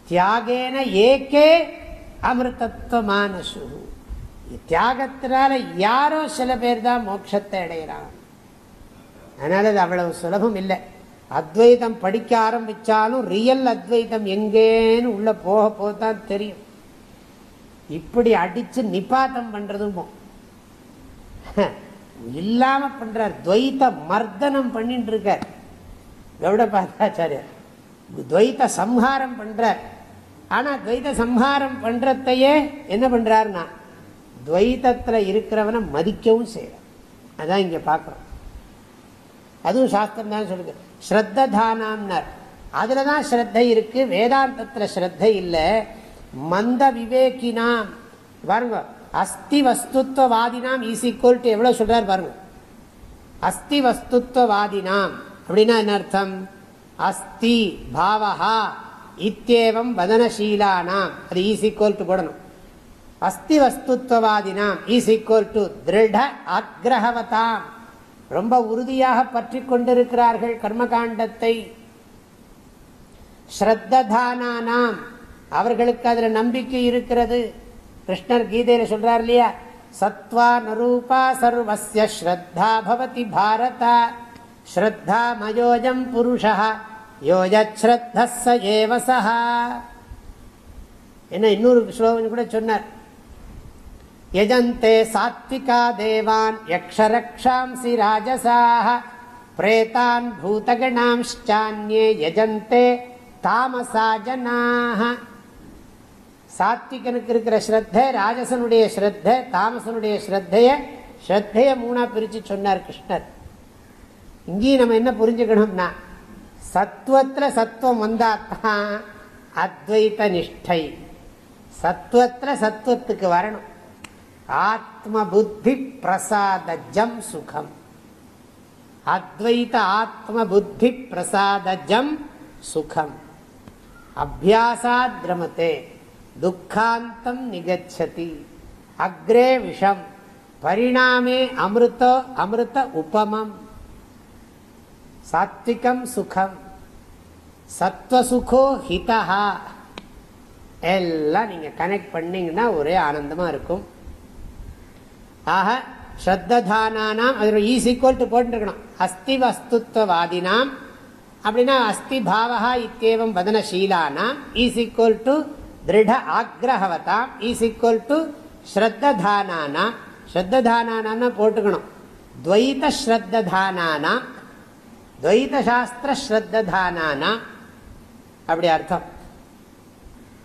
தியாகேன ஏகே அமிர்தத்துவமானசு. தியாகத்தினால யாரோ சில பேர் தான் மோட்சத்தை அடைகிறான். அதனால அது அவ்வளவு சுலபம் இல்லை. அத்வைதம் படிக்க ஆரம்பிச்சாலும் ரியல் அத்வைதம் எங்கேன்னு உள்ள போக போதான் தெரியும். இப்படி அடித்து நிபாத்தம் பண்ணுறதுமோ இல்லாமல் பண்ணுறார் துவைத்த மர்தனம் பண்ணிட்டு இருக்கார் கவுட பார்த்தாச்சாரியர் துவைத்த சம்ஹாரம் பண்ணுறார் ஆனால் துவைத்த சம்ஹாரம் பண்ணுறத்தையே என்ன பண்ணுறாருன்னா துவைத்தத்தில் இருக்கிறவனை மதிக்கவும் செய்கிறார் அதான் இங்கே பார்க்குறோம் அதுவும் சாஸ்திரம் தான் சொல்லுது. ஸ்ரத்ததானாம்னர். அதில் தான் ஸ்ரத்தை இருக்கு. வேதாந்தத்தில் ஸ்ரத்தை இல்லை. மந்த விவேகினாம். பாருங்க. அஸ்தி வஸ்துத்வவாதினாம் ஈஸ் ஈக்குவல் டு எவ்வளோ சொல்கிறார் பாருங்க. அஸ்தி வஸ்துத்வவாதினாம். அப்படின்னா என்ன அர்த்தம்? அஸ்தி பாவஹா இத்தேவம் வதனசீலானாம். அது ஈஸ் ஈக்குவல் டு போடணும். அஸ்தி வஸ்துத்வவாதினாம் ஈஸ் ஈக்குவல் டு திருட ஆக்ரஹவதாம். ரொம்ப உறுதியாக பற்றி கொண்டிருக்கிறார்கள் கர்மகாண்டத்தை. ஸ்ரத்ததானானாம். அவர்களுக்கு அதில் நம்பிக்கை இருக்கிறது. கிருஷ்ணர் கீதையில் சொல்றார் இல்லையா? சத்வா நரூபா சர்வசிய ஸ்ரத்தா பவதி பாரத. ஸ்ரத்தா மயோஜம் புருஷா. யோஜஸ்ரத்த ச ஏவசா என்ன இன்னொரு ஸ்லோகம் கூட சொன்னார். யஜந்தே சாத்விகா தேவான் யக்ஷரக்ஷாம்சி ராஜசாக பிரேதான் பூதகணாம்ச்சான்யே யஜந்தே தாமசா ஜனாக சாத்விகனுக்கு இருக்கிற ஸ்ரத்த ராஜசனுடைய ஸ்ரத்த தாமசனுடைய ஸ்ரத்தைய ஸ்ரத்தையை மூணாக பிரித்து சொன்னார் கிருஷ்ணர். இங்கேயும் நம்ம என்ன புரிஞ்சுக்கணும்னா சத்துவத்துல சத்துவம் வந்தாத்தான் அத்வைத நிஷ்டை. சத்துவத்துல சத்துவத்துக்கு வரணும். ஆத்ம புத்தி பிரசாதஜம் சுகம். அத்வைத ஆத்ம புத்தி பிரசாதஜம் சுகம். அபியாசாத் ரமத்தே துக்காந்தம் நிகச்சதி. அக்ரே விஷம் பரிணாமே அமிர்தோ அமிர்த உபமம். சாத்விகம் சுகம். சத்வசுகோ ஹிதா எல்லாம் நீங்கள் கனெக்ட் பண்ணிங்கன்னா ஒரே ஆனந்தமாக இருக்கும். ஆக ஸ்ரத்ததானாம் அது ஈஸ் ஈக்குவல் டு போட்டுருக்கணும். அஸ்தி வஸ்துத்வாதினாம் அப்படின்னா அஸ்தி பாவா இத்தியவம் வதனசீலானாம் ஈஸ் ஈக்குவல் டு திருட ஆக்ரஹவதாம் ஈஸ் ஈக்குவல் டு ஸ்ரத்ததானானாம். ஸ்ரத்ததானானாம்னா போட்டுக்கணும். துவைத ஸ்ரத்ததானாம் துவைத சாஸ்திர ஸ்ரத்ததானானாம். அப்படி அர்த்தம்.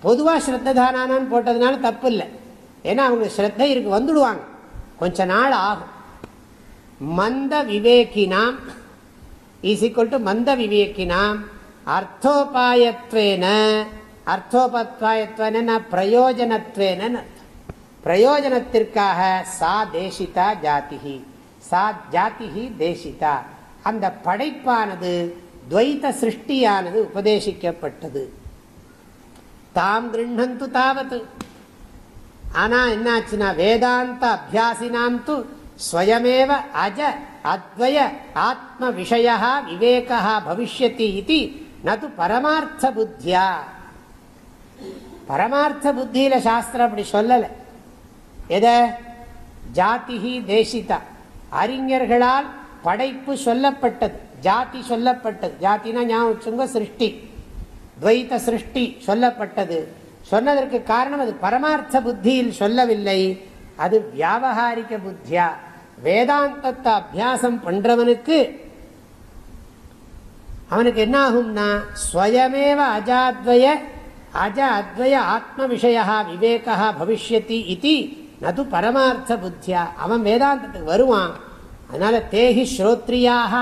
பொதுவாக ஸ்ரத்ததானான்னு போட்டதுனால தப்பு இல்லை. ஏன்னா அவங்க ஸ்ரத்தை இருக்கு வந்துடுவாங்க. கொஞ்ச நாள் ஆகும். மந்த விவேகினாம் இஸ் ஈக்குவல் டு மந்த விவேகினாம் அர்த்தோபாயத்வேன அர்த்தோபாயத்வன பிரயோஜனத்வேன பிரயோஜனத்திற்காக சா தேசிதா ஜாதிகி சா ஜாதிகி தேசிதா அந்த படைப்பானது துவைத்த சிருஷ்டியானது உபதேசிக்கப்பட்டது. தாம் கிருண்ணந்து தாவது. ஆனா என்னாச்சுன்னா வேதாந்த அபியாசினாம் து ஸ்வயமேவ அஜ அத்வய ஆத்ம விஷய விவேகா பவிஷ்யதி இது நது பரமார்த்த புத்தியா பரமார்த்த புத்தியில சாஸ்திரம் அப்படி சொல்லலை எத ஜாதிஹி தேசிதா அறிஞர்களால் படைப்பு சொல்லப்பட்டது ஜாதி சொல்லப்பட்டது ஜாத்தினா ஞாபகம் சிருஷ்டி துவைத்த சிருஷ்டி சொல்லப்பட்டது சொன்னதற்கு காரணம் அது பரமார்த்த புத்தியில் சொல்லவில்லை. அது வியாபகாரிக புத்தியா. வேதாந்தத்தை அபியாசம் பண்றவனுக்கு அவனுக்கு என்ன ஆகும்னா ஸ்வயமேவ அஜாத்வய அஜ அத்வய ஆத்ம விஷயா விவேகா பவிஷ்யத்தி இது நது பரமார்த்த புத்தியா. அவன் வேதாந்தத்துக்கு வருவான். அதனால தேகி ஸ்ரோத்ரியாக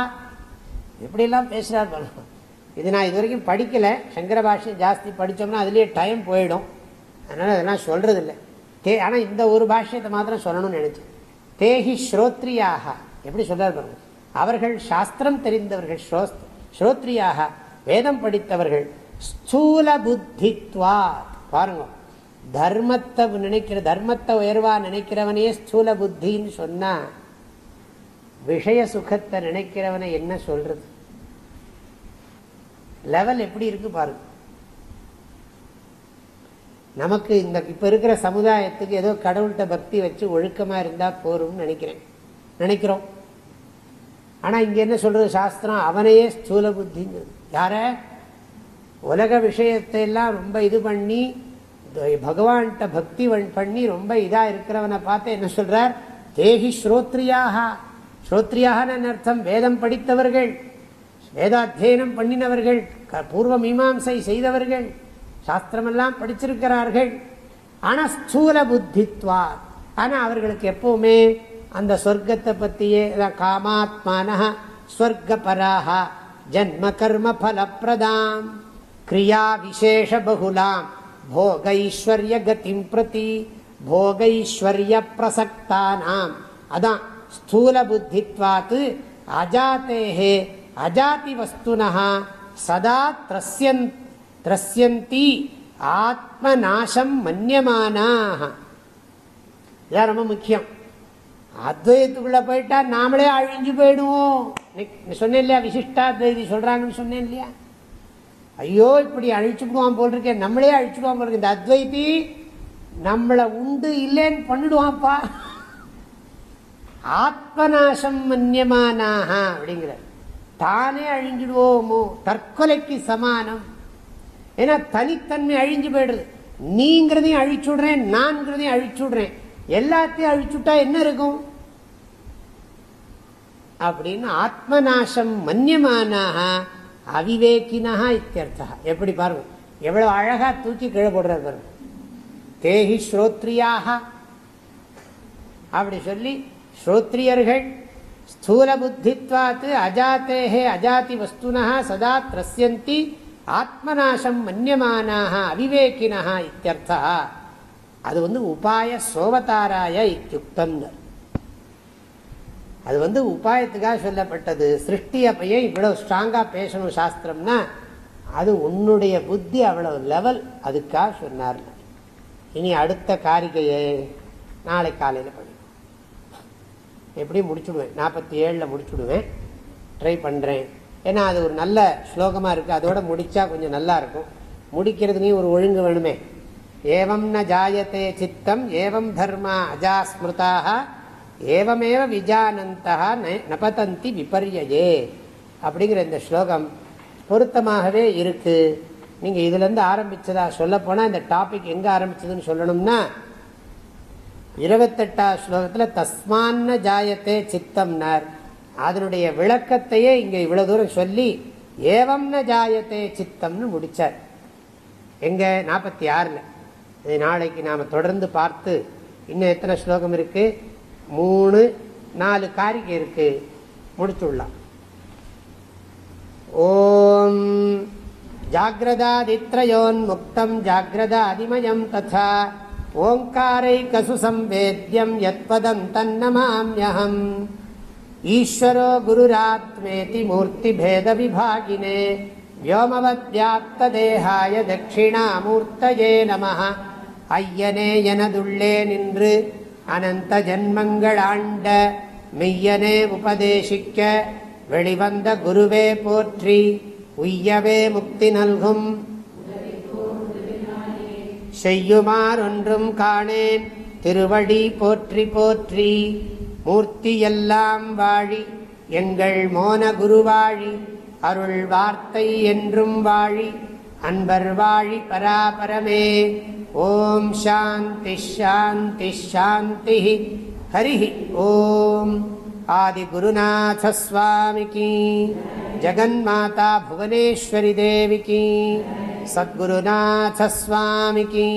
எப்படிலாம் பேசுறார் இது நான் இது வரைக்கும் படிக்கலை. சங்கர பாஷ்யம் ஜாஸ்தி படித்தோம்னா அதுலேயே டைம் போயிடும். அதனால் அதெல்லாம் சொல்கிறது இல்லை தே ஆனால் இந்த ஒரு பாஷ்யத்தை மாத்திரம் சொல்லணும்னு நினச்சேன். தேஹி ஸ்ரோத்ரியாக. எப்படி சொல்கிறார் பாருங்க. அவர்கள் சாஸ்திரம் தெரிந்தவர்கள் ஸ்ரோத்ரியாக வேதம் படித்தவர்கள் ஸ்தூல புத்தித்வா. பாருங்க. தர்மத்தை நினைக்கிற தர்மத்தை உயர்வா நினைக்கிறவனே ஸ்தூல புத்தின்னு சொன்னா விஷய சுகத்தை நினைக்கிறவனை என்ன சொல்றது? லெவல் எப்படி இருக்கு பாருங்க. நமக்கு இந்த இப்ப இருக்கிற சமுதாயத்துக்கு ஏதோ கடவுள்கிட்ட பக்தி வச்சு ஒழுக்கமா இருந்தா போரும்னு நினைக்கிறேன். நினைக்கிறோம். ஆனா இங்க என்ன சொல்றது சாஸ்திரம்? அவனையே ஸ்தூல புத்திங்கிறது. யார? உலக விஷயத்தை எல்லாம் ரொம்ப இது பண்ணி பகவான்கிட்ட பக்தி பண்ணி ரொம்ப இதா இருக்கிறவனை பார்த்து என்ன சொல்றார்? தேகி ஸ்ரோத்ரியாக. ஸ்ரோத்ரியாக அர்த்தம்? வேதம் படித்தவர்கள். வேதாத்தியனம் பண்ணினவர்கள் பூர்வ மீமாசை செய்தவர்கள் சாஸ்திரமெல்லாம் படிச்சிருக்கிறார்கள். ஆனால் ஸ்தூல புத்தித்வா. ஆனால் அவர்களுக்கு எப்பவுமே அந்த சொர்க்கத்தை பற்றியே காமாத்மான ஸ்வர்கபராக ஜன்ம கர்ம ஃபலப்பிரதாம் கிரியா விசேஷ பகுலாம் போகைஸ்வர்ய கதிம் பிரதி போகைஸ்வர்ய பிரசக்தானாம். அதான் ஸ்தூல புத்தித்வாத்து அஜாத்தேகே அஜாதி வஸ்துனா சதா திரஸ்யன் திரஸ்யந்தி ஆத்ம நாசம் மன்யமானாக இதான் ரொம்ப முக்கியம். அத்வைத்துக்குள்ள போயிட்டா நாமளே அழிஞ்சு போயிடுவோம். சொன்னேன் இல்லையா விசிஷ்டாத்வைதி சொல்றாங்கன்னு சொன்னேன் இல்லையா? ஐயோ இப்படி அழிச்சுடுவான் போல் இருக்கேன் நம்மளே அழிச்சுடுவான் போல் இருக்கு இந்த அத்வைத்தி நம்மளை உண்டு இல்லைன்னு பண்ணிடுவான்ப்பா. ஆத்மநாசம் மன்யமானாக அப்படிங்கிற தானே அழிஞ்சிடுவோமோ? தற்கொலைக்கு சமானம். ஏன்னா தனித்தன்மை அழிஞ்சு போயிடுது. நீங்கிறதையும் அழிச்சுடுறேன் நான்கிறதையும் அழிச்சுடுறேன் எல்லாத்தையும் அழிச்சுட்டா என்ன இருக்கும்? அப்படின்னு ஆத்மநாசம் மன்யமானாக அவிவேக்கினா இத்தியர்த்தா எப்படி பாருங்க. எவ்வளவு அழகா தூக்கி கீழே போடுறாரு பாருங்க. தேகி ஸ்ரோத்ரியாக அப்படி சொல்லி ஸ்ரோத்ரியர்கள் ஸ்தூல புத்தித்வாத்து அஜாத்தேஹே அஜாதி வஸ்துனா சதா திரசியந்தி ஆத்மநாசம் மன்யமானாக அவிவேக்கினா இத்தியர்த்தா அது வந்து உபாய சோவதாராய இத்தியுக்தம் அது வந்து உபாயத்துக்காக சொல்லப்பட்டது. சிருஷ்டி அப்பயே இவ்வளவு ஸ்ட்ராங்காக பேசணும் சாஸ்திரம்னா அது உன்னுடைய புத்தி அவ்வளவு லெவல் அதுக்காக சொன்னார் இனி அடுத்த காரிகையை நாளை காலையில் எப்படியும் எப்படி முடிச்சுடுவேன்? நாற்பத்தி ஏழில் முடிச்சுடுவேன். ட்ரை பண்ணுறேன் ஏன்னா அது ஒரு நல்ல ஸ்லோகமாக இருக்குது அதோட முடித்தா கொஞ்சம் நல்லா இருக்கும். முடிக்கிறதுலேயும் ஒரு ஒழுங்கு வேணுமே. ஏவம் ந ஜாயத்தே சித்தம் ஏவம் தர்மா அஜாஸ்மிருதாக ஏவமேவ விஜானந்தா நபதந்தி விபர்யே அப்படிங்கிற இந்த ஸ்லோகம் பொருத்தமாகவே இருக்குது நீங்கள் இதுலேருந்து இருந்து சொல்லப்போனால் இந்த டாபிக் எங்கே ஆரம்பிச்சதுன்னு சொல்லணும்னா இருபத்தெட்டாவது ஸ்லோகத்தில் தஸ்மான்ன ஜாயத்தே சித்தம்னார். அதனுடைய விளக்கத்தையே இங்கே இவ்வளோ தூரம் சொல்லி ஏவம்ன ஜாயத்தே சித்தம்னு முடிச்சார். எங்கே நாற்பத்தி ஆறில் இது நாளைக்கு நாம் தொடர்ந்து பார்த்து இன்னும் எத்தனை ஸ்லோகம் இருக்குது மூணு நாலு காரிகை இருக்குது முடிச்சுடலாம் ஓம் ஜாகிரதாதித்ரயோன்முக்தம் ஜாகிரதாதிமயம் ததா. ஓங்காரைக்கசு சம்வேத்யம் யத்பதம் தன்னமாம்யஹம். ஈஸ்வரோ குருராத்மேதி மூர்த்திபேதவிபாகினே. வியோமவத்யாப்ததேகாய தட்சிணாமூர்த்தயே நம ஐயனே எனதுள்ளே நின்று அனந்த ஜன்மங்கள் ஆண்ட மெய்யனே உபதேசிக்க வெளிவந்த குருவே போற்றி உய்யவே முக்தி நல்கும். செய்யுமாறொன்றும் காணேன் திருவடி போற்றி போற்றி மூர்த்தியெல்லாம் வாழி எங்கள் மோன குருவாழி அருள் வார்த்தை என்றும் வாழி அன்பர் வாழி பராபரமே ஓம் சாந்தி ஷாந்தி ஷாந்தி ஹரி ஓம் आदिगुरुनाथस्वामिकी जगन्माता भुवनेश्वरी देविकी सद्गुरुनाथ स्वामी की